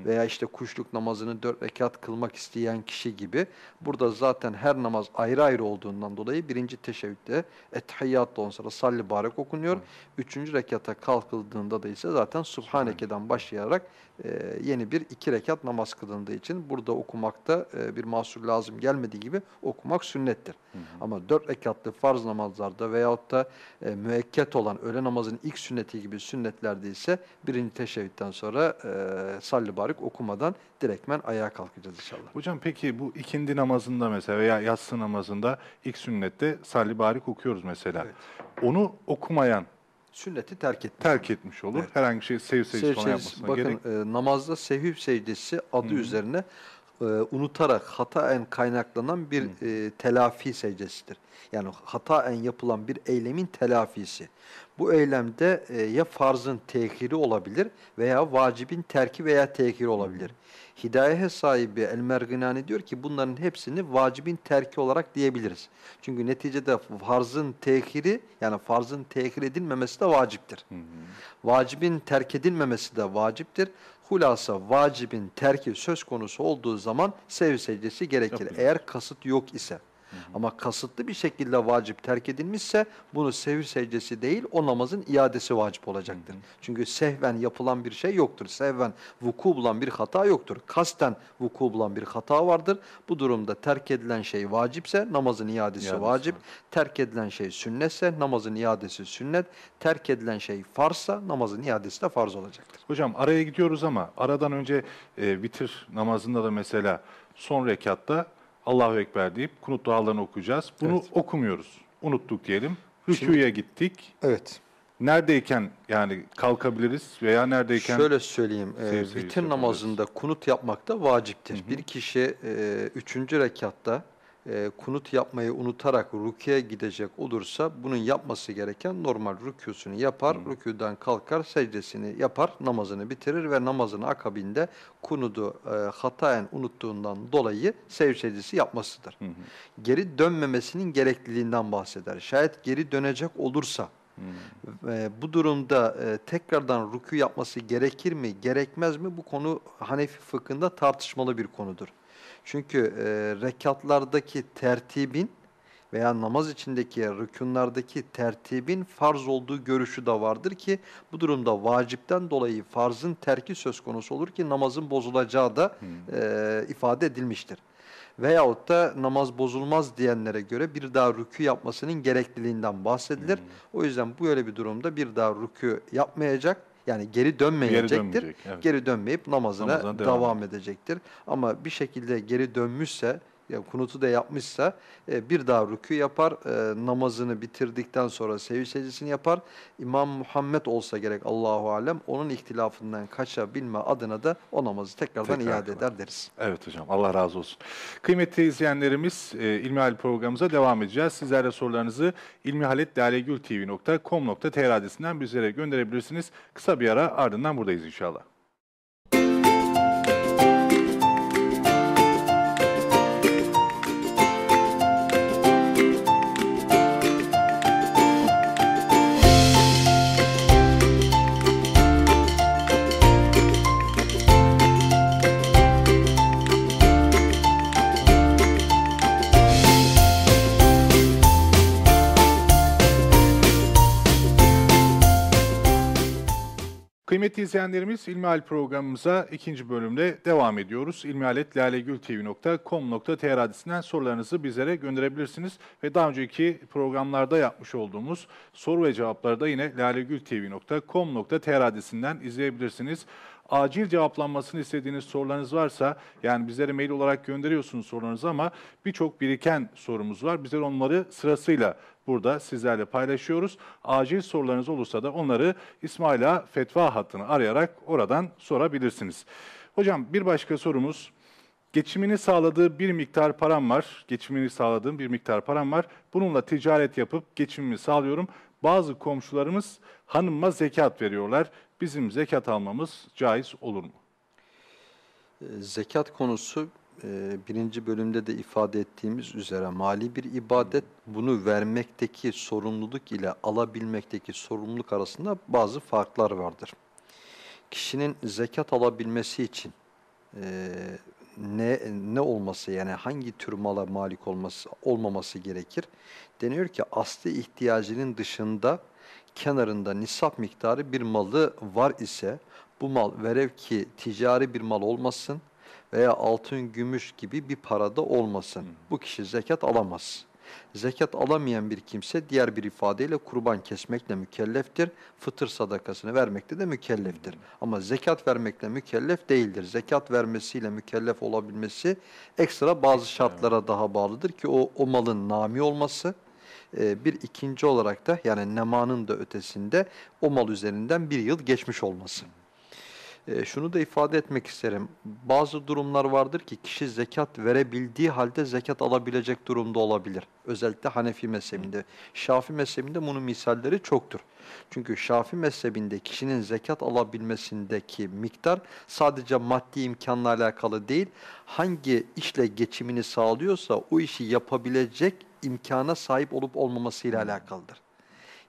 veya işte kuşluk namazını dört rekat kılmak isteyen kişi gibi burada zaten her namaz ayrı ayrı olduğundan dolayı birinci teşebbütte ettehiyyattan sonra salli barek okunuyor. Üçüncü rekata kalkıldığında da ise zaten Subhaneke'den başlayarak e, yeni bir iki rekat namaz kılındığı için burada okumakta e, bir mahsur lazım gelmediği gibi okumak sünnettir. Ama dört rekatlı farz namazlarda veyahut da e, müekket olan öğle namazının ilk sünneti gibi sünnetlerde ise birinci teşebbütten sonra e, salli barik okumadan direktmen ayağa kalkacağız inşallah. Hocam peki bu ikindi namazında mesela veya yatsı namazında ilk sünnette salli barik okuyoruz mesela. Evet. Onu okumayan Sünneti terk etmek. terk etmiş olur. Evet. Herhangi bir şey sev secdesi falan yapmasına bakın gerek. e, namazda sehv secdesi adı üzerine e, unutarak hataen kaynaklanan bir e, telafi secdesidir. Yani hataen yapılan bir eylemin telafisi. Bu eylemde e, ya farzın tehiri olabilir veya vacibin terki veya tehiri olabilir. Hidaye sahibi El-Merginani diyor ki bunların hepsini vacibin terki olarak diyebiliriz. Çünkü neticede farzın tehiri yani farzın tehir edilmemesi de vaciptir. Vacibin terk edilmemesi de vaciptir. Hulasa vacibin terki söz konusu olduğu zaman sev secdesi gerekir. Eğer kasıt yok ise. Ama kasıtlı bir şekilde vacip terk edilmişse bunu sev secdesi değil o namazın iadesi vacip olacaktır. Çünkü sehven yapılan bir şey yoktur. Sehven vuku bulan bir hata yoktur. Kasten vuku bulan bir hata vardır. Bu durumda terk edilen şey vacipse namazın iadesi, İadesi vacip. var. Terk edilen şey sünnetse namazın iadesi sünnet. Terk edilen şey farsa namazın iadesi de farz olacaktır. Hocam araya gidiyoruz ama aradan önce e, vitir namazında da mesela son rekatta Allahu Ekber deyip kunut dualarını okuyacağız. Bunu Evet. okumuyoruz. Unuttuk diyelim. Rüküye gittik. Evet. Neredeyken yani kalkabiliriz veya neredeyken Şöyle söyleyeyim, e, vitir yapabiliriz. namazında kunut yapmak da vaciptir. Bir kişi e, üçüncü rekatta e, kunut yapmayı unutarak rüküye gidecek olursa bunun yapması gereken normal rükûsünü yapar, rükûden kalkar, secdesini yapar, namazını bitirir ve namazın akabinde kunudu e, hataen unuttuğundan dolayı sev secdesi yapmasıdır. Hı. Geri dönmemesinin gerekliliğinden bahseder. Şayet geri dönecek olursa e, bu durumda e, tekrardan rükû yapması gerekir mi, gerekmez mi? Bu konu Hanefi fıkhında tartışmalı bir konudur. Çünkü e, rekatlardaki tertibin veya namaz içindeki rükunlardaki tertibin farz olduğu görüşü de vardır ki bu durumda vacipten dolayı farzın terki söz konusu olur ki namazın bozulacağı da e, ifade edilmiştir. Veyahut da namaz bozulmaz diyenlere göre bir daha rükû yapmasının gerekliliğinden bahsedilir. O yüzden böyle bir durumda bir daha rükû yapmayacak. Yani geri dönmeyecektir. dönmeyecek, evet. Geri dönmeyip namazına, Namazına devam devam, edecektir. Ama bir şekilde geri dönmüşse, yani kunutu da yapmışsa e, bir daha rükû yapar, e, namazını bitirdikten sonra sevi secdesini yapar. İmam Muhammed olsa gerek Allahu alem onun ihtilafından kaçabilme adına da o namazı tekrardan Tekrar iade kılar. eder deriz. Evet hocam Allah razı olsun. Kıymetli izleyenlerimiz e, İlmihal programımıza devam edeceğiz. Sizler de sorularınızı ilmihaletlalegültv.com.tr adresinden bizlere gönderebilirsiniz. Kısa bir ara ardından buradayız inşallah. Kıymetli izleyenlerimiz İlmihal programımıza ikinci bölümde devam ediyoruz. ilmihaletlalegültv.com.tr adresinden sorularınızı bizlere gönderebilirsiniz. Ve daha önceki programlarda yapmış olduğumuz soru ve cevapları da yine lalegültv.com.tr adresinden izleyebilirsiniz. Acil cevaplanmasını istediğiniz sorularınız varsa yani bizlere mail olarak gönderiyorsunuz sorularınızı ama birçok biriken sorumuz var. Bizler onları sırasıyla burada sizlerle paylaşıyoruz. Acil sorularınız olursa da onları İsmaila Fetva hattını arayarak oradan sorabilirsiniz. Hocam bir başka sorumuz. Geçimini sağladığı bir miktar param var. Geçimini sağladığım bir miktar param var. Bununla ticaret yapıp geçimimi sağlıyorum. Bazı komşularımız hanıma zekat veriyorlar. Bizim zekat almamız caiz olur mu? Zekat konusu e, birinci bölümde de ifade ettiğimiz üzere mali bir ibadet. Bunu vermekteki sorumluluk ile alabilmekteki sorumluluk arasında bazı farklar vardır. Kişinin zekat alabilmesi için e, ne ne olması yani hangi tür mala malik olması olmaması gerekir? Deniyor ki asli ihtiyacının dışında kenarında nisap miktarı bir malı var ise bu mal velev ki ticari bir mal olmasın veya altın, gümüş gibi bir parada olmasın. Bu kişi zekat alamaz. Zekat alamayan bir kimse diğer bir ifadeyle kurban kesmekle mükelleftir. Fıtır sadakasını vermekte de mükelleftir. Ama zekat vermekle mükellef değildir. Zekat vermesiyle mükellef olabilmesi ekstra bazı şartlara daha bağlıdır ki o, o malın nami olması, e, bir ikinci olarak da yani nemanın da ötesinde o mal üzerinden bir yıl geçmiş olması. E, şunu da ifade etmek isterim. Bazı durumlar vardır ki kişi zekat verebildiği halde zekat alabilecek durumda olabilir. Özellikle Hanefi mezhebinde. Şafi mezhebinde bunun misalleri çoktur. Çünkü Şafi mezhebinde kişinin zekat alabilmesindeki miktar sadece maddi imkanla alakalı değil, hangi işle geçimini sağlıyorsa o işi yapabilecek imkana sahip olup olmamasıyla alakalıdır.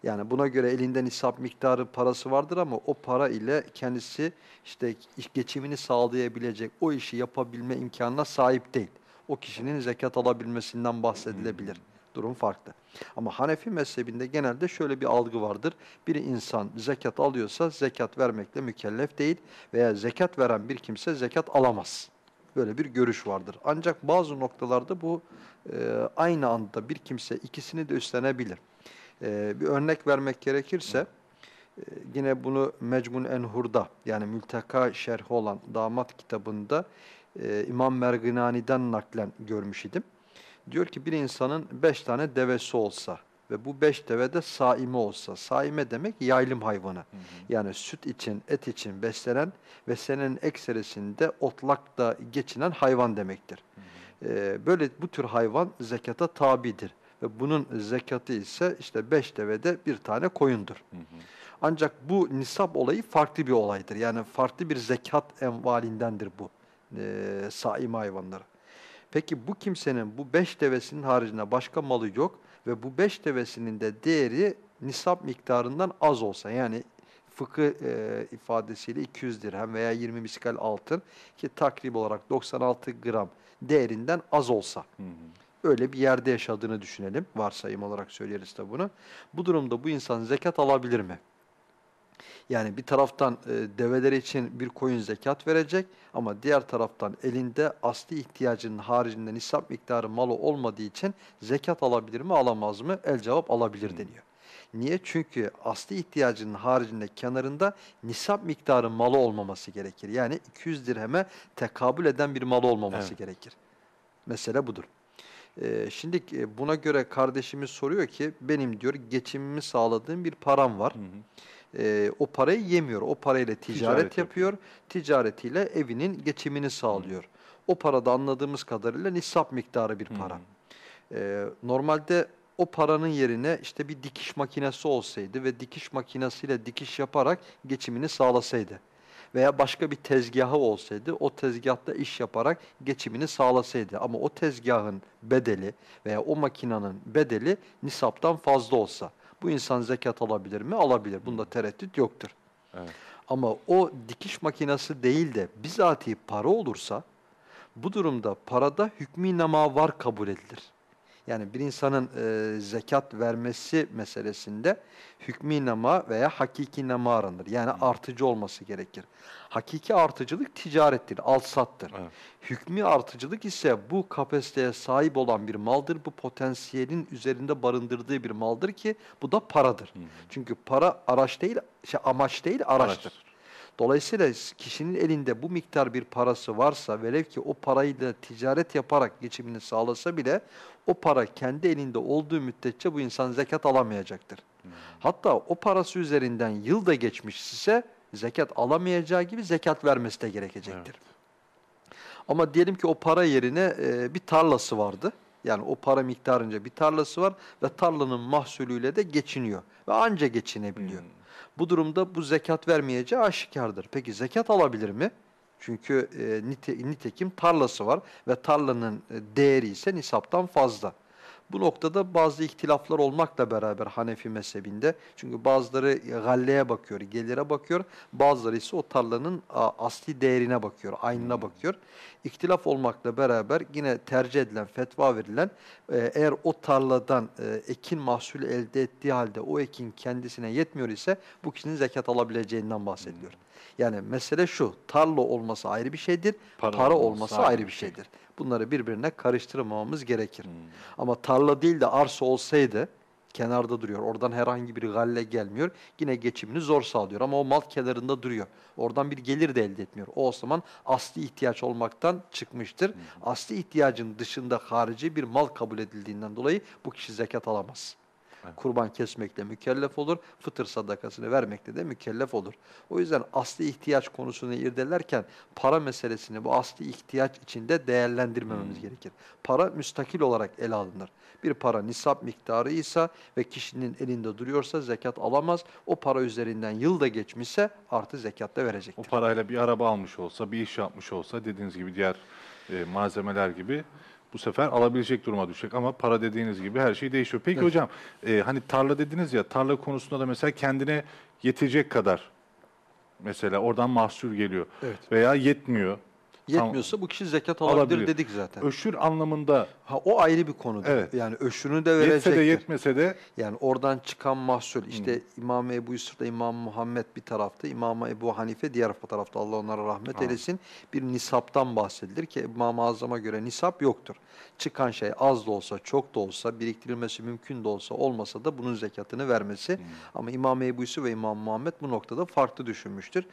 Yani buna göre elinde nisap miktarı parası vardır ama o para ile kendisi işte iş geçimini sağlayabilecek o işi yapabilme imkanına sahip değil. O kişinin zekat alabilmesinden bahsedilebilir. Durum farklı. Ama Hanefi mezhebinde genelde şöyle bir algı vardır. Bir insan zekat alıyorsa zekat vermekle mükellef değil veya zekat veren bir kimse zekat alamaz. Böyle bir görüş vardır. Ancak bazı noktalarda bu e, aynı anda bir kimse ikisini de üstlenebilir. E, bir örnek vermek gerekirse e, yine bunu Mecmun Enhur'da yani Mülteka Şerhi olan Damat kitabında e, İmam Merginani'den naklen görmüş idim. Diyor ki bir insanın beş tane devesi olsa ve bu beş deve de saime olsa. Saime demek yaylım hayvanı. Yani süt için, et için beslenen ve senenin ekserisinde otlakta geçinen hayvan demektir. E, böyle bu tür hayvan zekata tabidir. Ve bunun zekatı ise işte beş devede bir tane koyundur. Ancak bu nisap olayı farklı bir olaydır. Yani farklı bir zekat envalindendir bu e, saim hayvanları. Peki bu kimsenin bu beş devesinin haricinde başka malı yok ve bu beş devesinin de değeri nisap miktarından az olsa yani fıkıh e, ifadesiyle 200 dirhem veya 20 miskal altın ki takrib olarak 96 gram değerinden az olsa öyle bir yerde yaşadığını düşünelim. Varsayım olarak söyleriz de bunu. Bu durumda bu insan zekat alabilir mi? Yani bir taraftan e, develer için bir koyun zekat verecek ama diğer taraftan elinde asli ihtiyacının haricinde nisap miktarı malı olmadığı için zekat alabilir mi alamaz mı? El cevap alabilir deniyor. Niye? Çünkü asli ihtiyacının haricinde kenarında nisap miktarı malı olmaması gerekir. Yani 200 dirheme tekabül eden bir malı olmaması Evet. gerekir. Mesele budur. Ee, şimdi e, buna göre kardeşimiz soruyor ki benim diyor geçimimi sağladığım bir param var. Ee, o parayı yemiyor. O parayla ticaret, Ticaret yapıyor. Ticaretiyle evinin geçimini sağlıyor. O parada anladığımız kadarıyla nisap miktarı bir para. Ee, normalde o paranın yerine işte bir dikiş makinesi olsaydı ve dikiş makinesiyle dikiş yaparak geçimini sağlasaydı veya başka bir tezgahı olsaydı o tezgahta iş yaparak geçimini sağlasaydı ama o tezgahın bedeli veya o makinenin bedeli nisaptan fazla olsa bu insan zekat alabilir mi? Alabilir. Bunda tereddüt yoktur. Evet. Ama o dikiş makinesi değil de bizatihi para olursa bu durumda parada hükmü nema var kabul edilir. Yani bir insanın e, zekat vermesi meselesinde hükmü nema veya hakiki nema aranır. Yani artıcı olması gerekir. Hakiki artıcılık ticarettir, alsattır. Evet. Hükmü artıcılık ise bu kapasiteye sahip olan bir maldır. Bu potansiyelin üzerinde barındırdığı bir maldır ki bu da paradır. Çünkü para araç değil, şey, amaç değil araçtır. Araçtır. Dolayısıyla kişinin elinde bu miktar bir parası varsa velev ki o parayla ticaret yaparak geçimini sağlasa bile o para kendi elinde olduğu müddetçe bu insan zekat alamayacaktır. Hatta o parası üzerinden yıl da geçmiş ise zekat alamayacağı gibi zekat vermesi de gerekecektir. Ama diyelim ki o para yerine e, bir tarlası vardı. Yani o para miktarınca bir tarlası var ve tarlanın mahsulüyle de geçiniyor ve anca geçinebiliyor. Bu durumda bu zekat vermeyeceği aşikardır. Peki zekat alabilir mi? Çünkü e, nite, nitekim tarlası var ve tarlanın e, değeri ise nisaptan fazla. Bu noktada bazı ihtilaflar olmakla beraber Hanefi mezhebinde çünkü bazıları galleye bakıyor, gelire bakıyor, bazıları ise o tarlanın asli değerine bakıyor, aynına bakıyor. İhtilaf olmakla beraber yine tercih edilen, fetva verilen e, eğer o tarladan e, ekin mahsulü elde ettiği halde o ekin kendisine yetmiyor ise bu kişinin zekat alabileceğinden bahsediliyor. Yani mesele şu, tarla olması ayrı bir şeydir, Para para, olması ayrı ayrı bir şey. şeydir. Bunları birbirine karıştırmamamız gerekir. Ama tarla değil de arsa olsaydı kenarda duruyor. Oradan herhangi bir galle gelmiyor. Yine geçimini zor sağlıyor ama o mal kenarında duruyor. Oradan bir gelir de elde etmiyor. O o zaman asli ihtiyaç olmaktan çıkmıştır. Asli ihtiyacın dışında harici bir mal kabul edildiğinden dolayı bu kişi zekat alamaz. Kurban kesmekle mükellef olur, fıtır sadakasını vermekle de mükellef olur. O yüzden asli ihtiyaç konusunu irdelerken para meselesini bu asli ihtiyaç içinde değerlendirmememiz gerekir. Para müstakil olarak ele alınır. Bir para nisap miktarı ise ve kişinin elinde duruyorsa zekat alamaz. O para üzerinden yıl da geçmişse artı zekat da O verecektir. parayla bir araba almış olsa, bir iş yapmış olsa dediğiniz gibi diğer e, malzemeler gibi bu sefer alabilecek duruma düşecek. Ama para dediğiniz gibi her şey değişiyor. Peki Evet. hocam e, hani tarla dediniz ya tarla konusunda da mesela kendine yetecek kadar mesela oradan mahsul geliyor Evet. veya yetmiyor. Yetmiyorsa bu kişi zekat alabilir, Alabilir. dedik zaten. Öşür anlamında Ha, o ayrı bir konudur. Evet. Yani öşrünü de yetse verecektir. de yetmese de Yani oradan çıkan mahsul işte İmam Ebu Yusuf'ta İmam Muhammed bir tarafta, İmam Ebu Hanife diğer tarafta Allah onlara rahmet Amin. eylesin. Bir nisaptan bahsedilir ki İmam-ı Azam'a göre nisap yoktur. Çıkan şey az da olsa, çok da olsa, biriktirilmesi mümkün de olsa, olmasa da bunun zekatını vermesi. Ama İmam Ebu Yusuf ve İmam Muhammed bu noktada farklı düşünmüştür.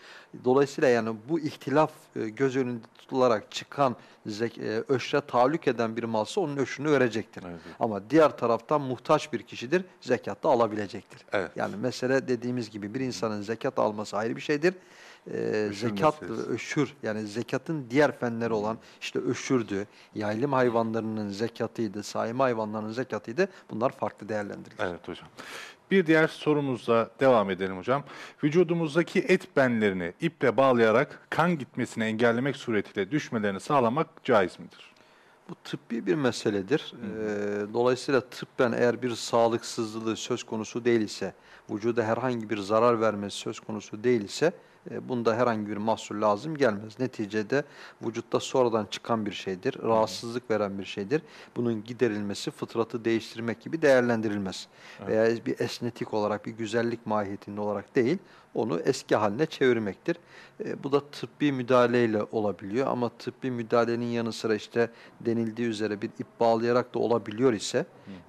Dolayısıyla yani bu ihtilaf e, göz önünde tutularak çıkan e, öşre tahallük eden bir malsa onun öşrünü verecektir. Evet. Ama diğer taraftan muhtaç bir kişidir, zekat da alabilecektir. Evet. Yani mesele dediğimiz gibi bir insanın zekat alması ayrı bir şeydir. e, zekat meselesi. öşür yani zekatın diğer fenleri olan işte öşürdü, yaylım hayvanlarının zekatıydı, saime hayvanlarının zekatıydı. Bunlar farklı değerlendirilir. Evet hocam. Bir diğer sorumuzla devam edelim hocam. Vücudumuzdaki et benlerini iple bağlayarak kan gitmesini engellemek suretiyle düşmelerini sağlamak caiz midir? Bu tıbbi bir meseledir. Ee, dolayısıyla tıbben eğer bir sağlıksızlığı söz konusu değil ise, vücuda herhangi bir zarar vermesi söz konusu değil ise e, bunda herhangi bir mahsur lazım gelmez. Neticede vücutta sonradan çıkan bir şeydir, rahatsızlık veren bir şeydir. Bunun giderilmesi fıtratı değiştirmek gibi değerlendirilmez. Veya bir esnetik olarak, bir güzellik mahiyetinde olarak değil, onu eski haline çevirmektir. E, bu da tıbbi müdahaleyle olabiliyor ama tıbbi müdahalenin yanı sıra işte denildiği üzere bir ip bağlayarak da olabiliyor ise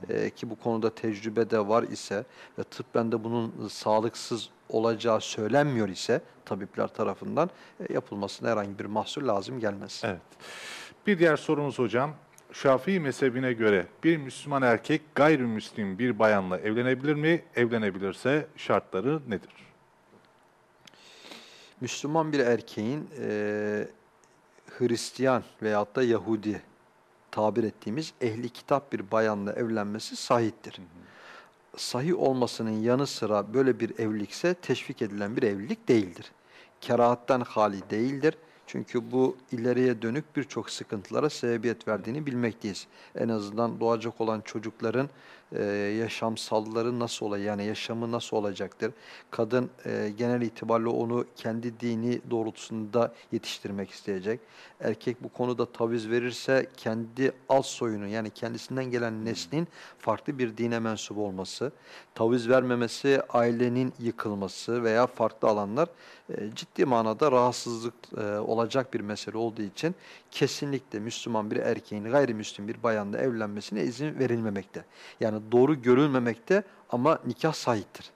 e, ki bu konuda tecrübe de var ise ve tıbben de bunun sağlıksız olacağı söylenmiyor ise tabipler tarafından e, yapılmasına herhangi bir mahsur lazım gelmez. Evet. Bir diğer sorumuz hocam. Şafii mezhebine göre bir Müslüman erkek gayrimüslim bir bayanla evlenebilir mi? Evlenebilirse şartları nedir? Müslüman bir erkeğin e, Hristiyan veyahut da Yahudi tabir ettiğimiz ehli kitap bir bayanla evlenmesi sahiptir. Sahih olmasının yanı sıra böyle bir evlilikse teşvik edilen bir evlilik değildir. Kerahatten hali değildir. Çünkü bu ileriye dönük birçok sıkıntılara sebebiyet verdiğini bilmekteyiz. En azından doğacak olan çocukların e, yaşamsalları nasıl olacak, yani yaşamı nasıl olacaktır? Kadın e, genel itibariyle onu kendi dini doğrultusunda yetiştirmek isteyecek. Erkek bu konuda taviz verirse kendi alt soyunu yani kendisinden gelen neslin farklı bir dine mensup olması, taviz vermemesi, ailenin yıkılması veya farklı alanlar e, ciddi manada rahatsızlık e, olacak bir mesele olduğu için kesinlikle Müslüman bir erkeğin gayrimüslim bir bayanla evlenmesine izin verilmemekte. Yani doğru görülmemekte ama nikah sahiptir.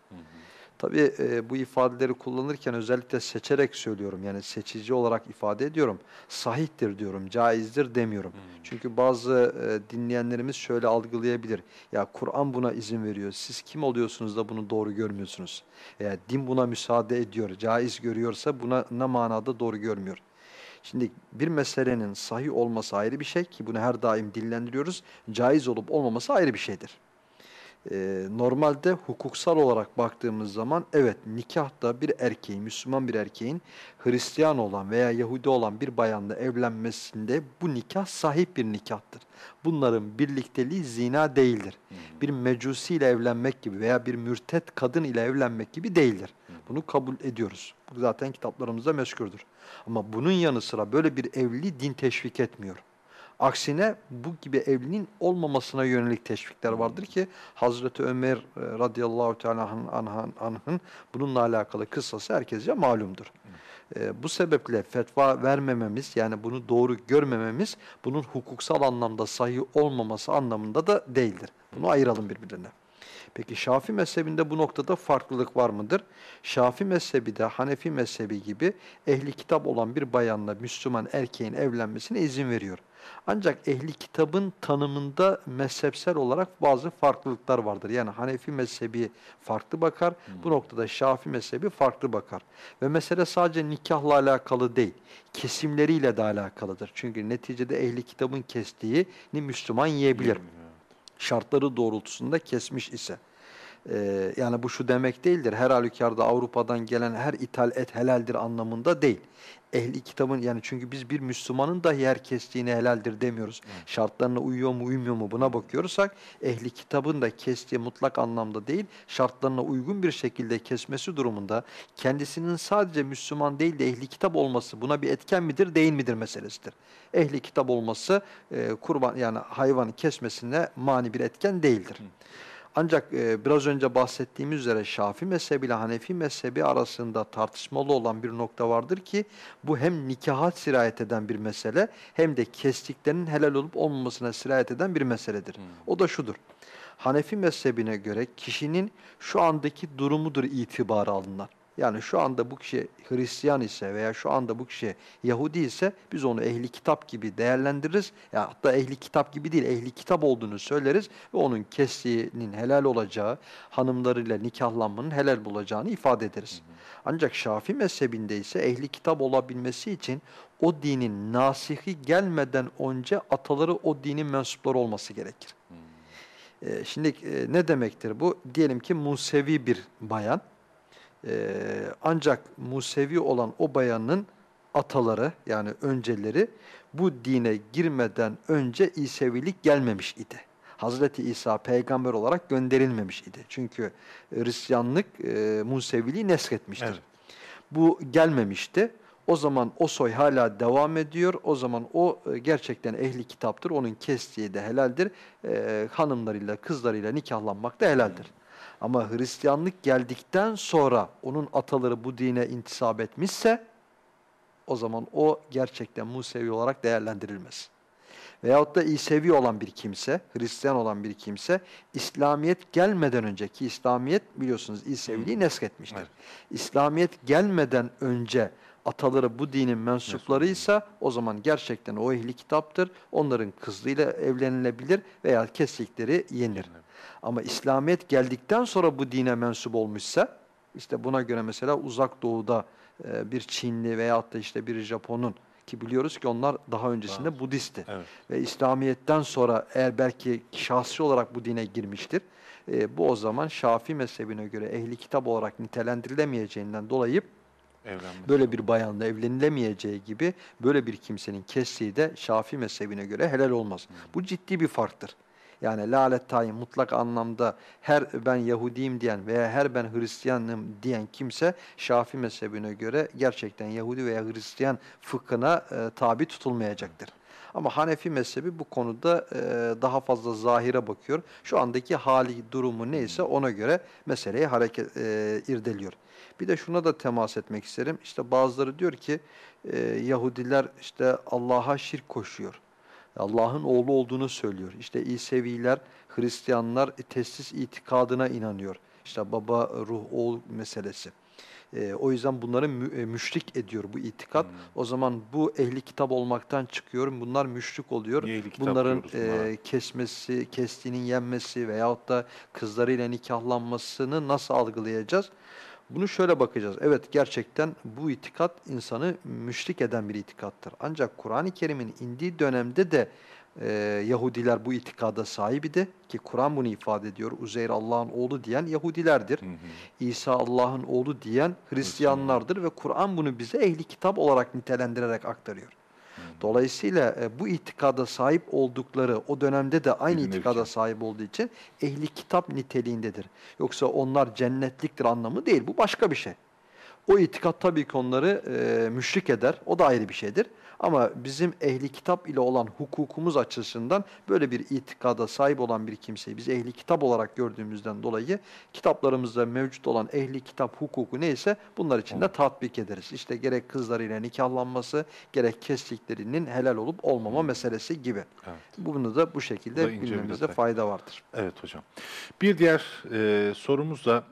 Tabii e, bu ifadeleri kullanırken özellikle seçerek söylüyorum. Yani seçici olarak ifade ediyorum. Sahihtir diyorum, caizdir demiyorum. Çünkü bazı e, dinleyenlerimiz şöyle algılayabilir. Ya Kur'an buna izin veriyor. Siz kim oluyorsunuz da bunu doğru görmüyorsunuz? Veya din buna müsaade ediyor, caiz görüyorsa buna ne manada doğru görmüyor? Şimdi bir meselenin sahih olması ayrı bir şey ki bunu her daim dillendiriyoruz. Caiz olup olmaması ayrı bir şeydir. Ee, normalde hukuksal olarak baktığımız zaman evet nikahta bir erkeğin, Müslüman bir erkeğin Hristiyan olan veya Yahudi olan bir bayanla evlenmesinde bu nikah sahip bir nikahtır. Bunların birlikteliği zina değildir. Bir mecusi ile evlenmek gibi veya bir mürtet kadın ile evlenmek gibi değildir. Bunu kabul ediyoruz. Bu zaten kitaplarımızda meşgurdur. Ama bunun yanı sıra böyle bir evliliği din teşvik etmiyor. Aksine bu gibi evliliğin olmamasına yönelik teşvikler vardır ki Hazreti Ömer e, radıyallahu teala anh- anh- anh'ın bununla alakalı kıssası herkesce malumdur. E, bu sebeple fetva vermememiz yani bunu doğru görmememiz bunun hukuksal anlamda sahih olmaması anlamında da değildir. Bunu ayıralım birbirine. Peki Şafi mezhebinde bu noktada farklılık var mıdır? Şafi mezhebi de Hanefi mezhebi gibi ehli kitap olan bir bayanla Müslüman erkeğin evlenmesine izin veriyor. Ancak ehli kitabın tanımında mezhepsel olarak bazı farklılıklar vardır. Yani Hanefi mezhebi farklı bakar, bu noktada Şafi mezhebi farklı bakar. Ve mesele sadece nikahla alakalı değil, kesimleriyle de alakalıdır. Çünkü neticede ehli kitabın kestiğini Müslüman yiyebilir şartları doğrultusunda kesmiş ise. Ee, yani bu şu demek değildir. Her halükarda Avrupa'dan gelen her ithal et helaldir anlamında değil. Ehli kitabın yani çünkü biz bir Müslümanın dahi her kestiğine helaldir demiyoruz. Şartlarına uyuyor mu uymuyor mu buna bakıyorsak ehli kitabın da kestiği mutlak anlamda değil şartlarına uygun bir şekilde kesmesi durumunda kendisinin sadece Müslüman değil de ehli kitap olması buna bir etken midir değil midir meselesidir. Ehli kitap olması e, kurban yani hayvanı kesmesine mani bir etken değildir. Ancak e, biraz önce bahsettiğimiz üzere Şafi mezhebi ile Hanefi mezhebi arasında tartışmalı olan bir nokta vardır ki bu hem nikaha sirayet eden bir mesele hem de kestiklerinin helal olup olmamasına sirayet eden bir meseledir. O da şudur. Hanefi mezhebine göre kişinin şu andaki durumudur itibarı alınan. Yani şu anda bu kişi Hristiyan ise veya şu anda bu kişi Yahudi ise biz onu ehli kitap gibi değerlendiririz. Ya hatta ehli kitap gibi değil, ehli kitap olduğunu söyleriz ve onun kestiğinin helal olacağı, hanımlarıyla nikahlanmanın helal olacağını ifade ederiz. Ancak Şafii mezhebinde ise ehli kitap olabilmesi için o dinin nasihi gelmeden önce ataları o dinin mensupları olması gerekir. Ee, şimdi e, ne demektir bu? Diyelim ki Musevi bir bayan. Ee, ancak Musevi olan o bayanın ataları yani önceleri bu dine girmeden önce İsevilik gelmemiş idi. Hazreti İsa peygamber olarak gönderilmemiş idi. Çünkü Hristiyanlık e, Museviliği nesretmiştir. Evet. Bu gelmemişti. O zaman o soy hala devam ediyor. O zaman o e, gerçekten ehli kitaptır. Onun kestiği de helaldir. E, hanımlarıyla, kızlarıyla nikahlanmak da helaldir. Ama Hristiyanlık geldikten sonra onun ataları bu dine intisap etmişse o zaman o gerçekten Musevi olarak değerlendirilmez. Veyahut da İsevi olan bir kimse, Hristiyan olan bir kimse, İslamiyet gelmeden önceki İslamiyet biliyorsunuz İseviliği nesketmiştir. Evet. İslamiyet gelmeden önce ataları bu dinin mensuplarıysa o zaman gerçekten o ehli kitaptır. Onların kızıyla evlenilebilir veya kestikleri yenir. Ama İslamiyet geldikten sonra bu dine mensup olmuşsa işte buna göre mesela uzak doğuda e, bir Çinli veyahut da işte bir Japon'un ki biliyoruz ki onlar daha öncesinde Daha- Budist'ti. Evet. Ve İslamiyet'ten sonra eğer belki şahsi olarak bu dine girmiştir, e, bu o zaman Şafii mezhebine göre ehli kitap olarak nitelendirilemeyeceğinden dolayı Evlenmesi. böyle bir bayanla evlenilemeyeceği gibi böyle bir kimsenin kestiği de Şafii mezhebine göre helal olmaz. Bu ciddi bir farktır. Yani lalet tayin mutlak anlamda her ben Yahudiyim diyen veya her ben Hristiyanım diyen kimse Şafii mezhebine göre gerçekten Yahudi veya Hristiyan fıkhına e, tabi tutulmayacaktır. Ama Hanefi mezhebi bu konuda e, daha fazla zahire bakıyor. Şu andaki hali durumu neyse ona göre meseleyi hareket e, irdeliyor. Bir de şuna da temas etmek isterim. İşte bazıları diyor ki e, Yahudiler işte Allah'a şirk koşuyor. Allah'ın oğlu olduğunu söylüyor. İşte İseviler, Hristiyanlar e, teslis itikadına inanıyor. İşte baba, ruh, oğul meselesi. E, o yüzden bunları mü- e, müşrik ediyor bu itikat. Hmm. O zaman bu ehli kitap olmaktan çıkıyor. Bunlar müşrik oluyor. Bunların e, kesmesi, kestiğinin yenmesi veyahut da kızlarıyla nikahlanmasını nasıl algılayacağız? Bunu şöyle bakacağız. Evet gerçekten bu itikat insanı müşrik eden bir itikattır. Ancak Kur'an-ı Kerim'in indiği dönemde de e, Yahudiler bu itikada sahip idi. Ki Kur'an bunu ifade ediyor. Uzeyr Allah'ın oğlu diyen Yahudilerdir. Hı hı. İsa Allah'ın oğlu diyen Hristiyanlardır ve Kur'an bunu bize ehli kitap olarak nitelendirerek aktarıyor. Dolayısıyla e, bu itikada sahip oldukları o dönemde de aynı Bilinir itikada sahip olduğu için ehli kitap niteliğindedir. Yoksa onlar cennetliktir anlamı değil. Bu başka bir şey. O itikat tabii ki onları e, müşrik eder. O da ayrı bir şeydir. Ama bizim ehli kitap ile olan hukukumuz açısından böyle bir itikada sahip olan bir kimseyi biz ehli kitap olarak gördüğümüzden dolayı kitaplarımızda mevcut olan ehli kitap hukuku neyse bunlar için de tatbik ederiz. İşte gerek kızlarıyla nikahlanması, gerek kestiklerinin helal olup olmama meselesi gibi. Evet. Bunu da bu Bu da şekilde bir bilmemizde fayda vardır. Evet hocam. Bir diğer e, sorumuz da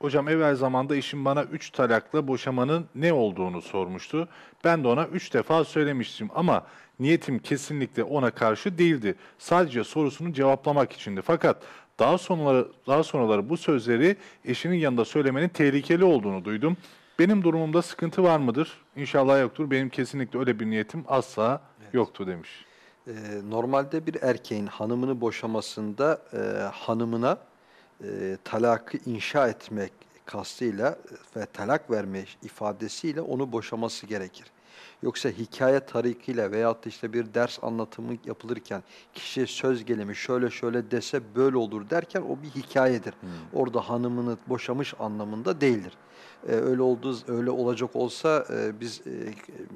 hocam evvel zamanda eşim bana üç talakla boşamanın ne olduğunu sormuştu. Ben de ona üç defa söylemiştim ama niyetim kesinlikle ona karşı değildi. Sadece sorusunu cevaplamak içindi. Fakat daha sonraları, daha sonraları bu sözleri eşinin yanında söylemenin tehlikeli olduğunu duydum. Benim durumumda sıkıntı var mıdır? İnşallah yoktur. Benim kesinlikle öyle bir niyetim asla yoktu demiş. Ee, normalde bir erkeğin hanımını boşamasında e, hanımına e, talakı inşa etmek kastıyla ve talak verme ifadesiyle onu boşaması gerekir. Yoksa hikaye tarikiyle veyahut da işte bir ders anlatımı yapılırken kişi söz gelimi şöyle şöyle dese böyle olur derken o bir hikayedir. Orada hanımını boşamış anlamında değildir. Ee, öyle olduğu öyle olacak olsa e, biz e,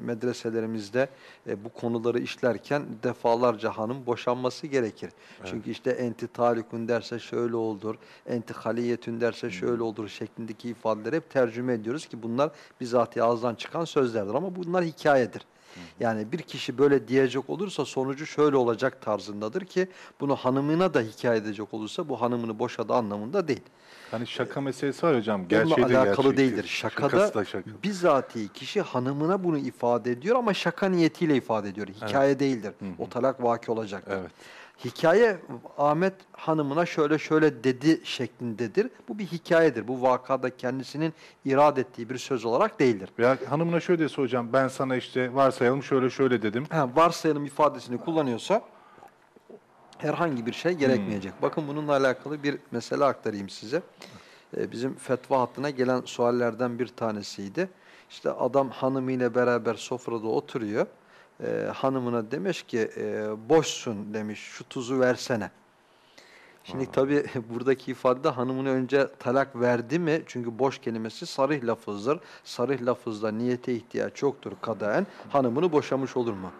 medreselerimizde e, bu konuları işlerken defalarca hanım boşanması gerekir. Çünkü işte enti talikun derse şöyle olur, enti haliyetün derse şöyle olur şeklindeki ifadeleri hep tercüme ediyoruz ki bunlar bizatihi ağızdan çıkan sözlerdir ama bunlar hikayedir. Yani bir kişi böyle diyecek olursa sonucu şöyle olacak tarzındadır ki bunu hanımına da hikaye edecek olursa bu hanımını boşadı anlamında değil. Hani şaka meselesi var hocam. Bununla Gerçeği de alakalı gerçek. değildir. Şakada Şakası da şaka. bizatihi kişi hanımına bunu ifade ediyor ama şaka niyetiyle ifade ediyor. Hikaye değildir. O talak vaki olacaktır. Evet. Hikaye Ahmet hanımına şöyle şöyle dedi şeklindedir. Bu bir hikayedir. Bu vakada kendisinin irad ettiği bir söz olarak değildir. Veya hanımına şöyle dese hocam ben sana işte varsayalım şöyle şöyle dedim. Ha, varsayalım ifadesini kullanıyorsa herhangi bir şey gerekmeyecek. Bakın bununla alakalı bir mesele aktarayım size. Ee, bizim fetva hattına gelen suallerden bir tanesiydi. İşte adam hanımıyla beraber sofrada oturuyor. Ee, hanımına demiş ki e, boşsun demiş şu tuzu versene. Şimdi tabii buradaki ifadede hanımını önce talak verdi mi? Çünkü boş kelimesi sarih lafızdır. Sarih lafızda niyete ihtiyaç yoktur kadaen. Hanımını boşamış olur mu?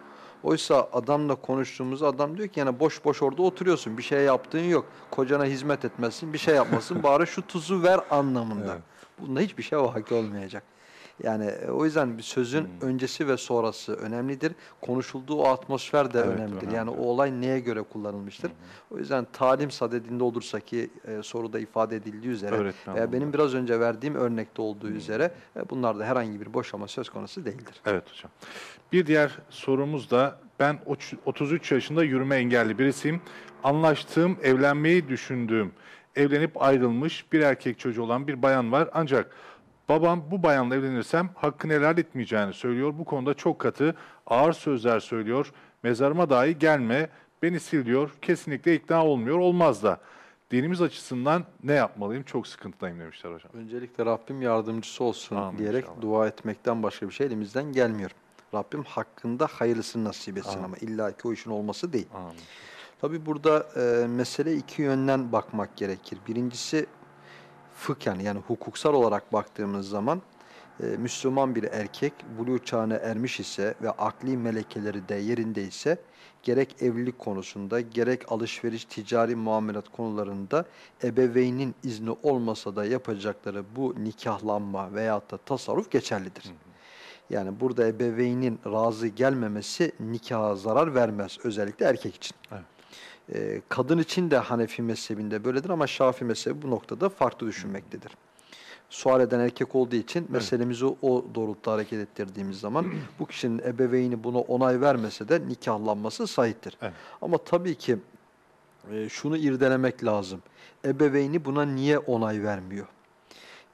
Oysa adamla konuştuğumuz adam diyor ki yani boş boş orada oturuyorsun. Bir şey yaptığın yok. Kocana hizmet etmezsin. Bir şey yapmasın. Bari şu tuzu ver anlamında. Evet. Bunda hiçbir şey vaki olmayacak. Yani e, o yüzden bir sözün Hmm. öncesi ve sonrası önemlidir. Konuşulduğu atmosfer de Evet, önemlidir. önemli. Yani o olay neye göre kullanılmıştır? O yüzden talim sadedinde olursa ki e, soruda ifade edildiği üzere Öğretmen veya benim biraz önce verdiğim örnekte olduğu üzere e, bunlarda herhangi bir boşama söz konusu değildir. Evet hocam. Bir diğer sorumuz da ben oç- 33 yaşında yürüme engelli birisiyim. Anlaştığım, evlenmeyi düşündüğüm, evlenip ayrılmış bir erkek çocuğu olan bir bayan var. Ancak babam bu bayanla evlenirsem hakkını helal etmeyeceğini söylüyor. Bu konuda çok katı, ağır sözler söylüyor. Mezarıma dahi gelme, beni sil diyor. Kesinlikle ikna olmuyor, olmaz da. Dinimiz açısından ne yapmalıyım? Çok sıkıntıdayım demişler hocam. Öncelikle Rabbim yardımcısı olsun Amin diyerek inşallah. dua etmekten başka bir şey elimizden gelmiyor. Rabbim hakkında hayırlısını nasip etsin Amin. ama illaki o işin olması değil. Amin. Tabi burada e, mesele iki yönden bakmak gerekir. Birincisi fıkhen yani hukuksal olarak baktığımız zaman e, Müslüman bir erkek buluğ çağına ermiş ise ve akli melekeleri de yerinde ise gerek evlilik konusunda gerek alışveriş ticari muamelat konularında ebeveynin izni olmasa da yapacakları bu nikahlanma veyahut da tasarruf geçerlidir. Yani burada ebeveynin razı gelmemesi nikaha zarar vermez özellikle erkek için. Evet. Ee, kadın için de Hanefi mezhebinde böyledir ama Şafii mezhebi bu noktada farklı düşünmektedir. Sual eden erkek olduğu için meselemizi o doğrultuda hareket ettirdiğimiz zaman bu kişinin ebeveyni buna onay vermese de nikahlanması sahiptir. Evet. Ama tabii ki e, şunu irdelemek lazım. Ebeveyni buna niye onay vermiyor?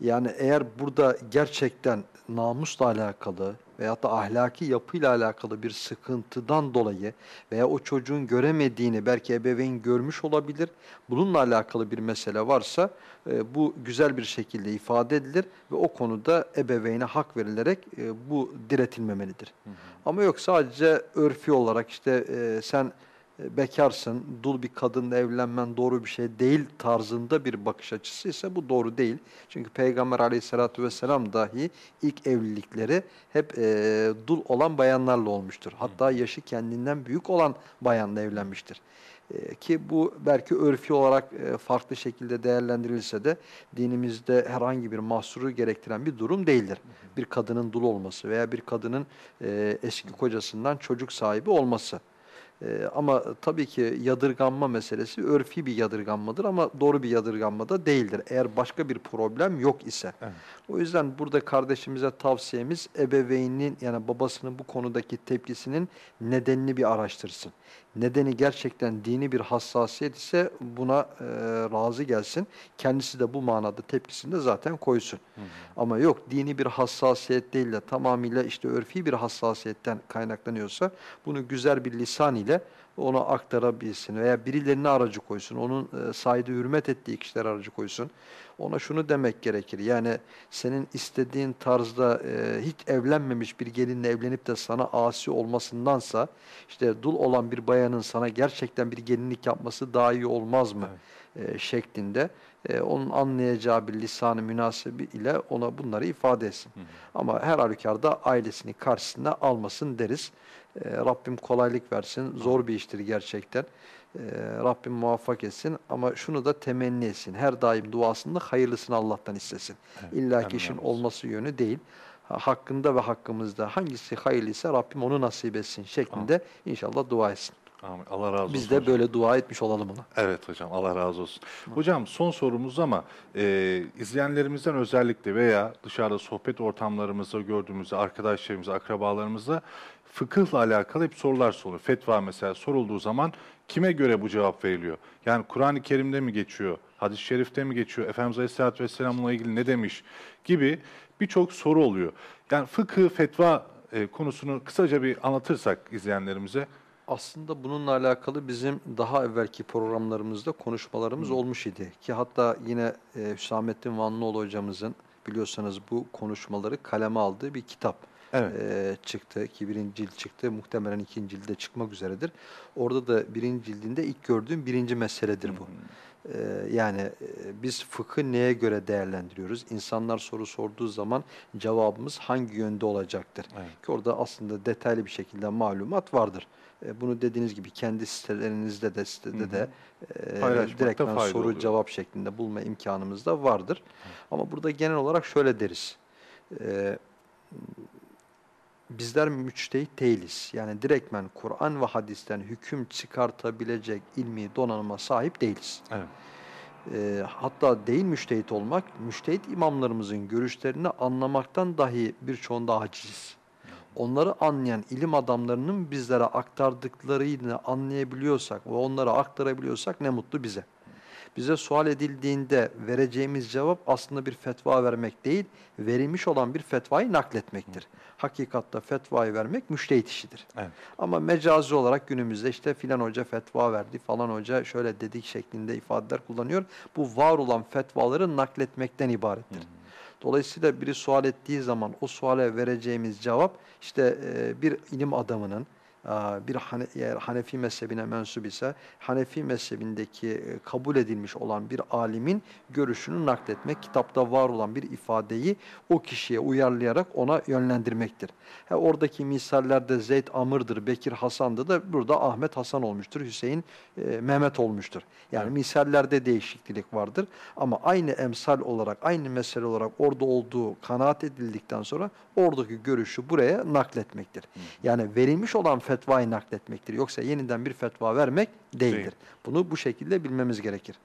Yani eğer burada gerçekten namusla alakalı veyahut da ahlaki yapıyla alakalı bir sıkıntıdan dolayı veya o çocuğun göremediğini belki ebeveyn görmüş olabilir. Bununla alakalı bir mesele varsa e, bu güzel bir şekilde ifade edilir ve o konuda ebeveyne hak verilerek e, bu diretilmemelidir. Ama yok sadece örfi olarak işte e, sen bekarsın, dul bir kadınla evlenmen doğru bir şey değil tarzında bir bakış açısı ise bu doğru değil. Çünkü Peygamber aleyhissalatü vesselam dahi ilk evlilikleri hep e, dul olan bayanlarla olmuştur. Hatta yaşı kendinden büyük olan bayanla evlenmiştir. E, ki bu belki örfi olarak e, farklı şekilde değerlendirilse de dinimizde herhangi bir mahsuru gerektiren bir durum değildir. Bir kadının dul olması veya bir kadının e, eski kocasından çocuk sahibi olması. Ee, ama tabii ki yadırganma meselesi örfi bir yadırganmadır ama doğru bir yadırganma da değildir. Eğer başka bir problem yok ise. Evet. O yüzden burada kardeşimize tavsiyemiz ebeveynin yani babasının bu konudaki tepkisinin nedenini bir araştırsın. Nedeni gerçekten dini bir hassasiyet ise buna e, razı gelsin. Kendisi de bu manada tepkisini de zaten koysun. Ama yok dini bir hassasiyet değil de tamamıyla işte örfi bir hassasiyetten kaynaklanıyorsa bunu güzel bir lisan ile ona aktarabilsin veya birilerine aracı koysun. Onun e, saydı hürmet ettiği kişiler aracı koysun. Ona şunu demek gerekir. Yani senin istediğin tarzda e, hiç evlenmemiş bir gelinle evlenip de sana asi olmasındansa işte dul olan bir bayanın sana gerçekten bir gelinlik yapması daha iyi olmaz mı? e, şeklinde e, onun anlayacağı bir lisanı münasibi ile ona bunları ifade etsin. Ama her halükarda ailesini karşısına almasın deriz. E, Rabbim kolaylık versin. Zor bir iştir gerçekten. E, Rabbim muvaffak etsin ama şunu da temenni etsin. Her daim duasında hayırlısını Allah'tan istesin. İlla amin ki işin olması yönü değil. hakkında ve hakkımızda hangisi hayırlıysa Rabbim onu nasip etsin şeklinde inşallah dua etsin. Amin. Allah razı olsun. Biz de böyle dua etmiş olalım ona. Evet hocam Allah razı olsun. Hocam son sorumuz ama e, izleyenlerimizden özellikle veya dışarıda sohbet ortamlarımızda gördüğümüzde arkadaşlarımızla, akrabalarımızla fıkıhla alakalı hep sorular soruluyor. Fetva mesela sorulduğu zaman kime göre bu cevap veriliyor? Yani Kur'an-ı Kerim'de mi geçiyor? Hadis-i Şerif'te mi geçiyor? Efendimiz Aleyhisselatü Vesselam'la ilgili ne demiş? Gibi birçok soru oluyor. Yani fıkıh, fetva e, konusunu kısaca bir anlatırsak izleyenlerimize. Aslında bununla alakalı bizim daha evvelki programlarımızda konuşmalarımız olmuş idi. Ki hatta yine e, Hüsamettin Vanlıoğlu hocamızın biliyorsanız bu konuşmaları kaleme aldığı bir kitap Evet. e, çıktı. Ki birinci cilt çıktı. Muhtemelen ikinci cilde çıkmak üzeredir. Orada da birinci cildinde ilk gördüğüm birinci meseledir bu. E, yani e, biz fıkhı neye göre değerlendiriyoruz? İnsanlar soru sorduğu zaman cevabımız hangi yönde olacaktır? Evet. Ki orada aslında detaylı bir şekilde malumat vardır. Bunu dediğiniz gibi kendi sitelerinizde de sitede de e, fayda soru oluyor. cevap şeklinde bulma imkanımız da vardır. Ama burada genel olarak şöyle deriz. E, bizler müçtehit değiliz. Yani direktmen Kur'an ve hadisten hüküm çıkartabilecek ilmi donanıma sahip değiliz. Evet. E, hatta değil müştehit olmak, müştehit imamlarımızın görüşlerini anlamaktan dahi birçoğunda aciziz. Onları anlayan ilim adamlarının bizlere aktardıklarını anlayabiliyorsak ve onlara aktarabiliyorsak ne mutlu bize. Bize sual edildiğinde vereceğimiz cevap aslında bir fetva vermek değil, verilmiş olan bir fetvayı nakletmektir. Hakikatta fetvayı vermek müştehit işidir. Evet. Ama mecazi olarak günümüzde işte filan hoca fetva verdi, falan hoca şöyle dedik şeklinde ifadeler kullanıyor. Bu var olan fetvaları nakletmekten ibarettir. Dolayısıyla biri sual ettiği zaman o suale vereceğimiz cevap işte bir ilim adamının bir Hanefi mezhebine mensup ise Hanefi mezhebindeki e, kabul edilmiş olan bir alimin görüşünü nakletmek, kitapta var olan bir ifadeyi o kişiye uyarlayarak ona yönlendirmektir. Ha, oradaki misallerde Zeyd Amr'dır, Bekir Hasan'dı da burada Ahmet Hasan olmuştur, Hüseyin e, Mehmet olmuştur. Yani Evet. misallerde değişiklik vardır ama aynı emsal olarak, aynı mesele olarak orada olduğu kanaat edildikten sonra oradaki görüşü buraya nakletmektir. Yani verilmiş olan fetvayı nakletmektir. Yoksa yeniden bir fetva vermek değildir. Değil. Bunu bu şekilde bilmemiz gerekir.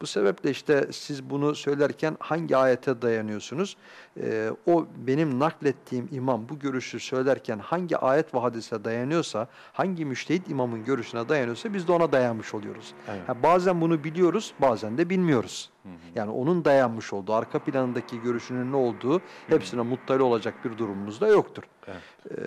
Bu sebeple işte siz bunu söylerken hangi ayete dayanıyorsunuz? Ee, o benim naklettiğim imam bu görüşü söylerken hangi ayet ve hadise dayanıyorsa, hangi müştehit imamın görüşüne dayanıyorsa biz de ona dayanmış oluyoruz. Evet. Ha, bazen bunu biliyoruz, bazen de bilmiyoruz. Yani onun dayanmış olduğu, arka planındaki görüşünün ne olduğu hepsine muttali olacak bir durumumuz da yoktur. Evet. Ee,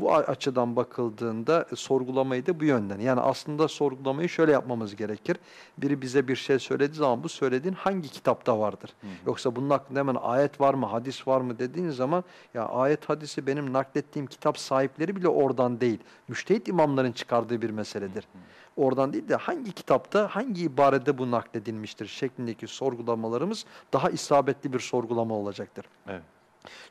bu açıdan bakıldığında sorgulamayı da bu yönden. Yani aslında sorgulamayı şöyle yapmamız gerekir. Biri bize bir şey söylediği zaman bu söylediğin hangi kitapta vardır? Yoksa bunun hakkında hemen ayet var mı, hadis var mı dediğin zaman ya ayet hadisi benim naklettiğim kitap sahipleri bile oradan değil. Müştehit imamların çıkardığı bir meseledir. Oradan değil de hangi kitapta, hangi ibarede bu nakledilmiştir şeklindeki sorgulamalarımız daha isabetli bir sorgulama olacaktır. Evet.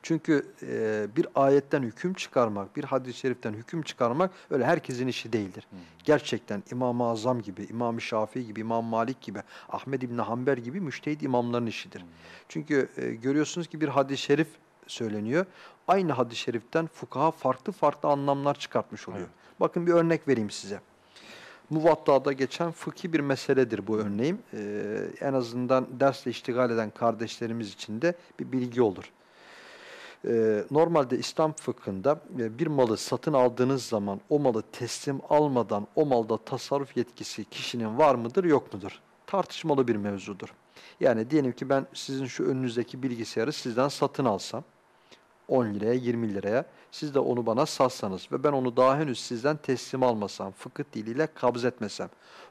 Çünkü e, bir ayetten hüküm çıkarmak, bir hadis-i şeriften hüküm çıkarmak öyle herkesin işi değildir. Gerçekten İmam-ı Azam gibi, İmam-ı Şafii gibi, İmam Malik gibi, Ahmed İbni Hanber gibi müştehit imamların işidir. Çünkü e, görüyorsunuz ki bir hadis-i şerif söyleniyor. Aynı hadis-i şeriften fukaha farklı farklı anlamlar çıkartmış oluyor. Evet. Bakın bir örnek vereyim size. Muvatta'da geçen fıkhi bir meseledir bu örneğim. Ee, en azından dersle iştigal eden kardeşlerimiz için de bir bilgi olur. Ee, normalde İslam fıkhında e, bir malı satın aldığınız zaman o malı teslim almadan o malda tasarruf yetkisi kişinin var mıdır yok mudur? Tartışmalı bir mevzudur. Yani diyelim ki ben sizin şu önünüzdeki bilgisayarı sizden satın alsam 10 liraya 20 liraya siz de onu bana satsanız ve ben onu daha henüz sizden teslim almasam, fıkıh diliyle kabz etmesem,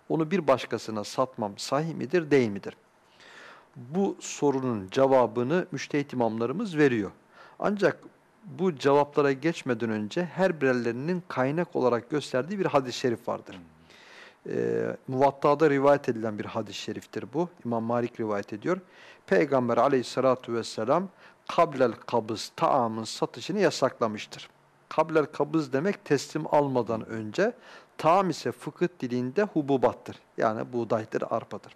onu bir başkasına satmam sahih midir değil midir? Bu sorunun cevabını müştehit imamlarımız veriyor. Ancak bu cevaplara geçmeden önce her birerlerinin kaynak olarak gösterdiği bir hadis-i şerif vardır. Ee, Muvatta'da rivayet edilen bir hadis-i şeriftir bu. İmam Malik rivayet ediyor. Peygamber aleyhissalatu vesselam kablel kabız taamın satışını yasaklamıştır. Kablel kabız demek teslim almadan önce, taam ise fıkıh dilinde hububattır. Yani buğdaydır, arpadır.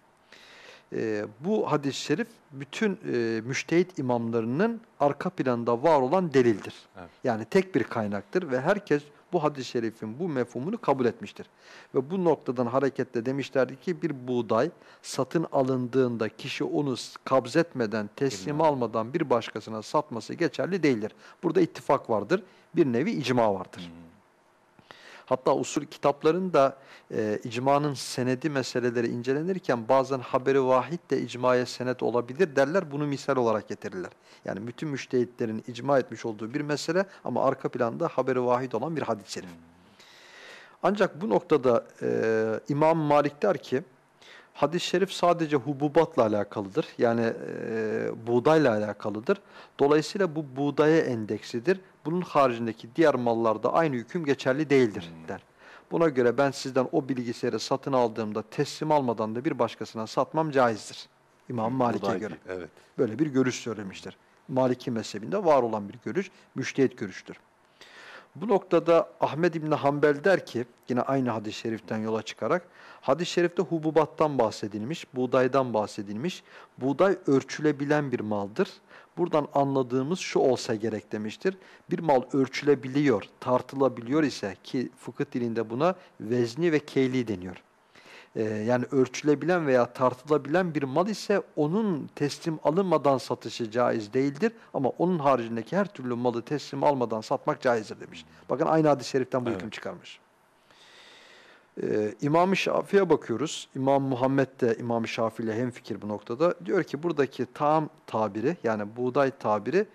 E, bu hadis-i şerif bütün e, müştehit imamlarının arka planında var olan delildir. Evet. Yani tek bir kaynaktır ve herkes bu hadis-i şerifin bu mefhumunu kabul etmiştir. Ve bu noktadan hareketle demişlerdi ki bir buğday satın alındığında kişi onu kabzetmeden, teslim almadan bir başkasına satması geçerli değildir. Burada ittifak vardır. Bir nevi icma vardır. Hatta usul kitaplarında e, icmanın senedi meseleleri incelenirken bazen haberi vahid de icmaya senet olabilir derler. Bunu misal olarak getirirler. Yani bütün müştehitlerin icma etmiş olduğu bir mesele ama arka planda haberi vahid olan bir hadis-i şerif. Ancak bu noktada e, İmam Malik der ki hadis-i şerif sadece hububatla alakalıdır. Yani e, buğdayla alakalıdır. Dolayısıyla bu buğdaya endeksidir. Bunun haricindeki diğer mallarda aynı hüküm geçerli değildir der. Buna göre ben sizden o bilgisayarı satın aldığımda teslim almadan da bir başkasına satmam caizdir. İmam Malik'e Buğday göre. Evet. Böyle bir görüş söylemiştir. Maliki mezhebinde var olan bir görüş, müştehit görüştür. Bu noktada Ahmed İbni Hanbel der ki, yine aynı hadis-i şeriften yola çıkarak, hadis-i şerifte hububattan bahsedilmiş, buğdaydan bahsedilmiş. Buğday ölçülebilen bir maldır. Buradan anladığımız şu olsa gerek demiştir. Bir mal ölçülebiliyor, tartılabiliyor ise ki fıkıh dilinde buna vezni ve keyli deniyor. Ee, yani ölçülebilen veya tartılabilen bir mal ise onun teslim alınmadan satışı caiz değildir. Ama onun haricindeki her türlü malı teslim almadan satmak caizdir demiş. Bakın aynı hadis-i şeriften bu Evet. hüküm çıkarmış. Ee, İmam-ı Şafii'ye bakıyoruz. İmam Muhammed de İmam-ı Şafii ile hemfikir bu noktada. Diyor ki buradaki tam tabiri yani buğday tabiri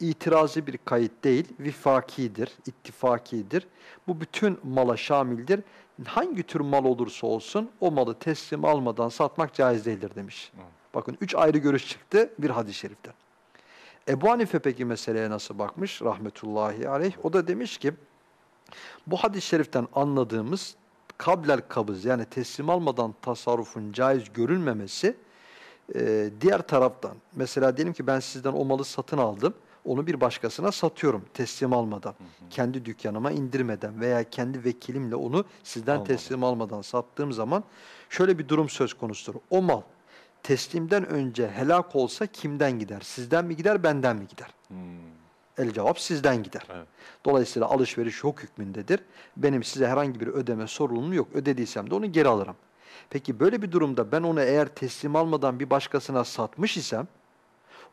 itirazı bir kayıt değil, vifakidir, ittifakidir. Bu bütün mala şamildir. Hangi tür mal olursa olsun o malı teslim almadan satmak caiz değildir demiş. Bakın üç ayrı görüş çıktı bir hadis-i şeriften. Ebu Hanife peki meseleye nasıl bakmış? Rahmetullahi aleyh. O da demiş ki bu hadis-i şeriften anladığımız kablel kabız yani teslim almadan tasarrufun caiz görülmemesi e, diğer taraftan mesela diyelim ki ben sizden o malı satın aldım. Onu bir başkasına satıyorum teslim almadan. Kendi dükkanıma indirmeden veya kendi vekilimle onu sizden Almadan. teslim almadan sattığım zaman şöyle bir durum söz konusudur. O mal teslimden önce helak olsa kimden gider? Sizden mi gider, benden mi gider? Hmm. El cevap sizden gider. Evet. Dolayısıyla alışveriş yok hükmündedir. Benim size herhangi bir ödeme sorumluluğum yok. Ödediysem de onu geri alırım. Peki böyle bir durumda ben onu eğer teslim almadan bir başkasına satmış isem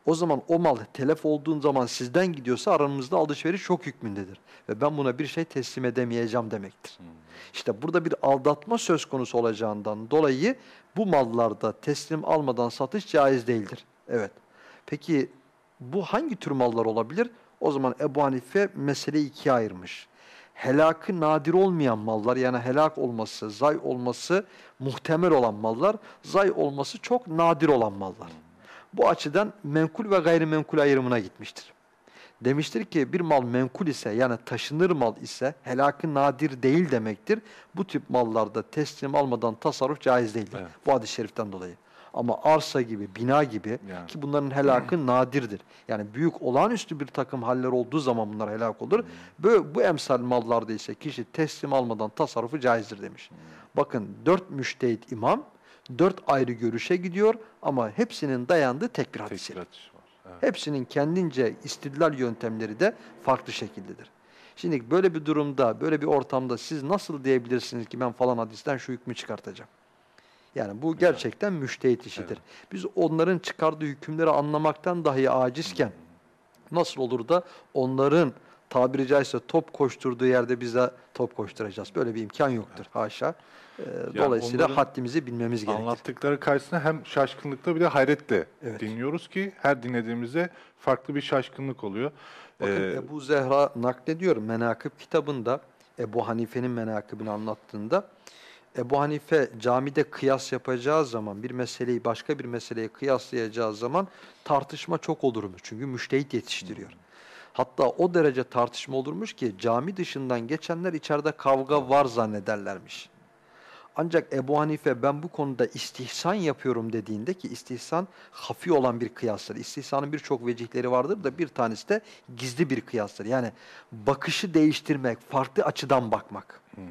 o zaman o mal telef olduğun zaman sizden gidiyorsa aramızda alışveriş çok hükmündedir. Ve ben buna bir şey teslim edemeyeceğim demektir. İşte burada bir aldatma söz konusu olacağından dolayı bu mallarda teslim almadan satış caiz değildir. Evet. Peki bu hangi tür mallar olabilir? O zaman Ebu Hanife meseleyi ikiye ayırmış. Helakı nadir olmayan mallar yani helak olması, zay olması muhtemel olan mallar, zay olması çok nadir olan mallar. Bu açıdan menkul ve gayrimenkul ayrımına gitmiştir. Demiştir ki bir mal menkul ise yani taşınır mal ise helakı nadir değil demektir. Bu tip mallarda teslim almadan tasarruf caiz değildir. Evet. Bu hadis-i şeriften dolayı. Ama arsa gibi, bina gibi Yani. ki bunların helakı nadirdir. Yani büyük olağanüstü bir takım haller olduğu zaman bunlar helak olur. Bu, bu emsal mallarda ise kişi teslim almadan tasarrufu caizdir demiş. Bakın dört müştehit imam dört ayrı görüşe gidiyor ama hepsinin dayandığı tek bir hadis-i Tek şerif. bir atış var. Evet. Hepsinin kendince istidlal yöntemleri de farklı şekildedir. Şimdi böyle bir durumda, böyle bir ortamda siz nasıl diyebilirsiniz ki ben falan hadisten şu hükmü çıkartacağım? Yani bu gerçekten müştehit işidir. Biz onların çıkardığı hükümleri anlamaktan dahi acizken nasıl olur da onların tabiri caizse top koşturduğu yerde biz de top koşturacağız. Böyle bir imkan yoktur haşa. Ee, Dolayısıyla haddimizi bilmemiz gerekir. Anlattıkları karşısında hem şaşkınlıkla bir de hayretle Evet. dinliyoruz ki her dinlediğimizde farklı bir şaşkınlık oluyor. Bakın Ee, Ebu Zehra naklediyor Menakıb kitabında Ebu Hanife'nin menakıbını anlattığında Ebu Hanife camide kıyas yapacağı zaman bir meseleyi başka bir meseleye kıyaslayacağı zaman tartışma çok olurmuş. Çünkü müştehit yetiştiriyor. Hatta o derece tartışma olurmuş ki cami dışından geçenler içeride kavga var zannederlermiş. Ancak Ebu Hanife ben bu konuda istihsan yapıyorum dediğinde ki istihsan hafi olan bir kıyastır. İstihsanın birçok vecihleri vardır da bir tanesi de gizli bir kıyastır. Yani bakışı değiştirmek, farklı açıdan bakmak. hmm,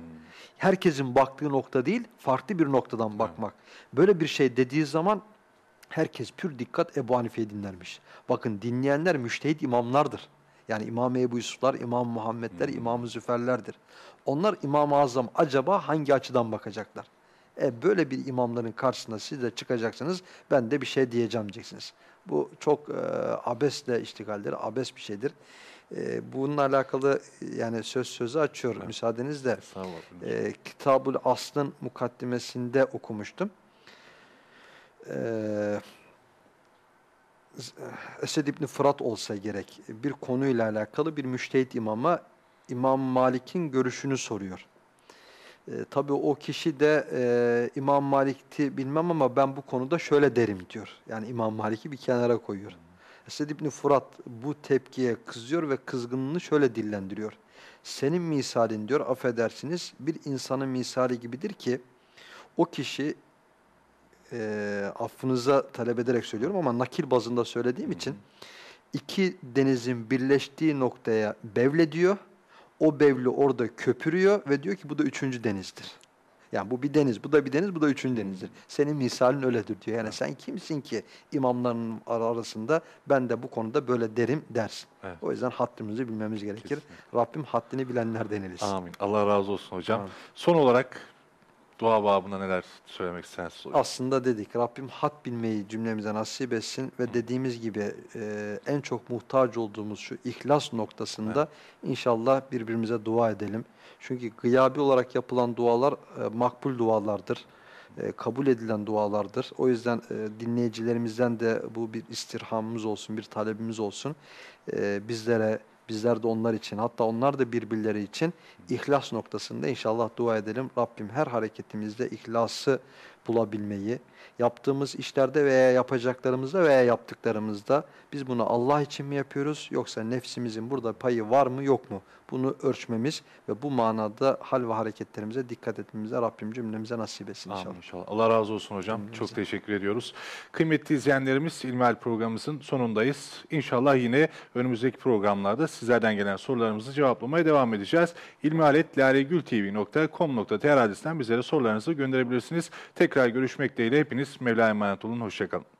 Herkesin baktığı nokta değil, farklı bir noktadan bakmak. Böyle bir şey dediği zaman Herkes pür dikkat Ebu Hanife'yi dinlermiş. Bakın dinleyenler müştehit imamlardır. Yani İmam-ı Ebu Yusuflar, İmam Muhammedler, İmam-ı Züferlerdir. Onlar İmam-ı Azam acaba hangi açıdan bakacaklar? E böyle bir imamların karşısında siz de çıkacaksınız, ben de bir şey diyeceğim diyeceksiniz. Bu çok e, abesle iştigaldir, abes bir şeydir. E, bununla alakalı yani söz sözü açıyor müsaadenizle. Estağfurullah. E, Kitabul Asl'ın mukaddimesinde okumuştum. E, Esed İbni Fırat olsa gerek bir konuyla alakalı bir müştehit imama İmam Malik'in görüşünü soruyor. E, tabii o kişi de e, İmam Malik'ti bilmem ama ben bu konuda şöyle derim diyor. Yani İmam Malik'i bir kenara koyuyor. Esed İbni Fırat bu tepkiye kızıyor ve kızgınlığını şöyle dillendiriyor. Senin misalin diyor affedersiniz bir insanın misali gibidir ki o kişi e, affınıza talep ederek söylüyorum ama nakil bazında söylediğim için iki denizin birleştiği noktaya bevle diyor. O bevli orada köpürüyor ve diyor ki bu da üçüncü denizdir. Yani bu bir deniz, bu da bir deniz, bu da üçüncü denizdir. Senin misalin öyledir diyor. Yani sen kimsin ki imamların ar- arasında ben de bu konuda böyle derim dersin. Evet. O yüzden haddimizi bilmemiz gerekir. Kesinlikle. Rabbim haddini bilenlerden eylesin. Amin. Allah razı olsun hocam. Amin. Son olarak dua babına neler söylemek istersiniz hocam? Aslında dedik Rabbim hat bilmeyi cümlemize nasip etsin ve dediğimiz gibi e, en çok muhtaç olduğumuz şu ihlas noktasında inşallah birbirimize dua edelim. Çünkü gıyabi olarak yapılan dualar e, makbul dualardır. e, kabul edilen dualardır. O yüzden e, dinleyicilerimizden de bu bir istirhamımız olsun, bir talebimiz olsun. E, bizlere, bizler de onlar için, hatta onlar da birbirleri için ihlas noktasında inşallah dua edelim. Rabbim her hareketimizde ihlası bulabilmeyi, yaptığımız işlerde veya yapacaklarımızda veya yaptıklarımızda biz bunu Allah için mi yapıyoruz yoksa nefsimizin burada payı var mı yok mu? Bunu ölçmemiz ve bu manada hal ve hareketlerimize dikkat etmemize Rabbim cümlemize nasip etsin inşallah. Amin inşallah. Allah razı olsun hocam. Çok teşekkür ediyoruz. Kıymetli izleyenlerimiz İlmihal programımızın sonundayız. İnşallah yine önümüzdeki programlarda sizlerden gelen sorularımızı cevaplamaya devam edeceğiz. ilmihaletlalegültv.com.tr adresinden bizlere sorularınızı gönderebilirsiniz. Tekrar görüşmek dileğiyle hepiniz Mevla'ya emanet olun. Hoşçakalın.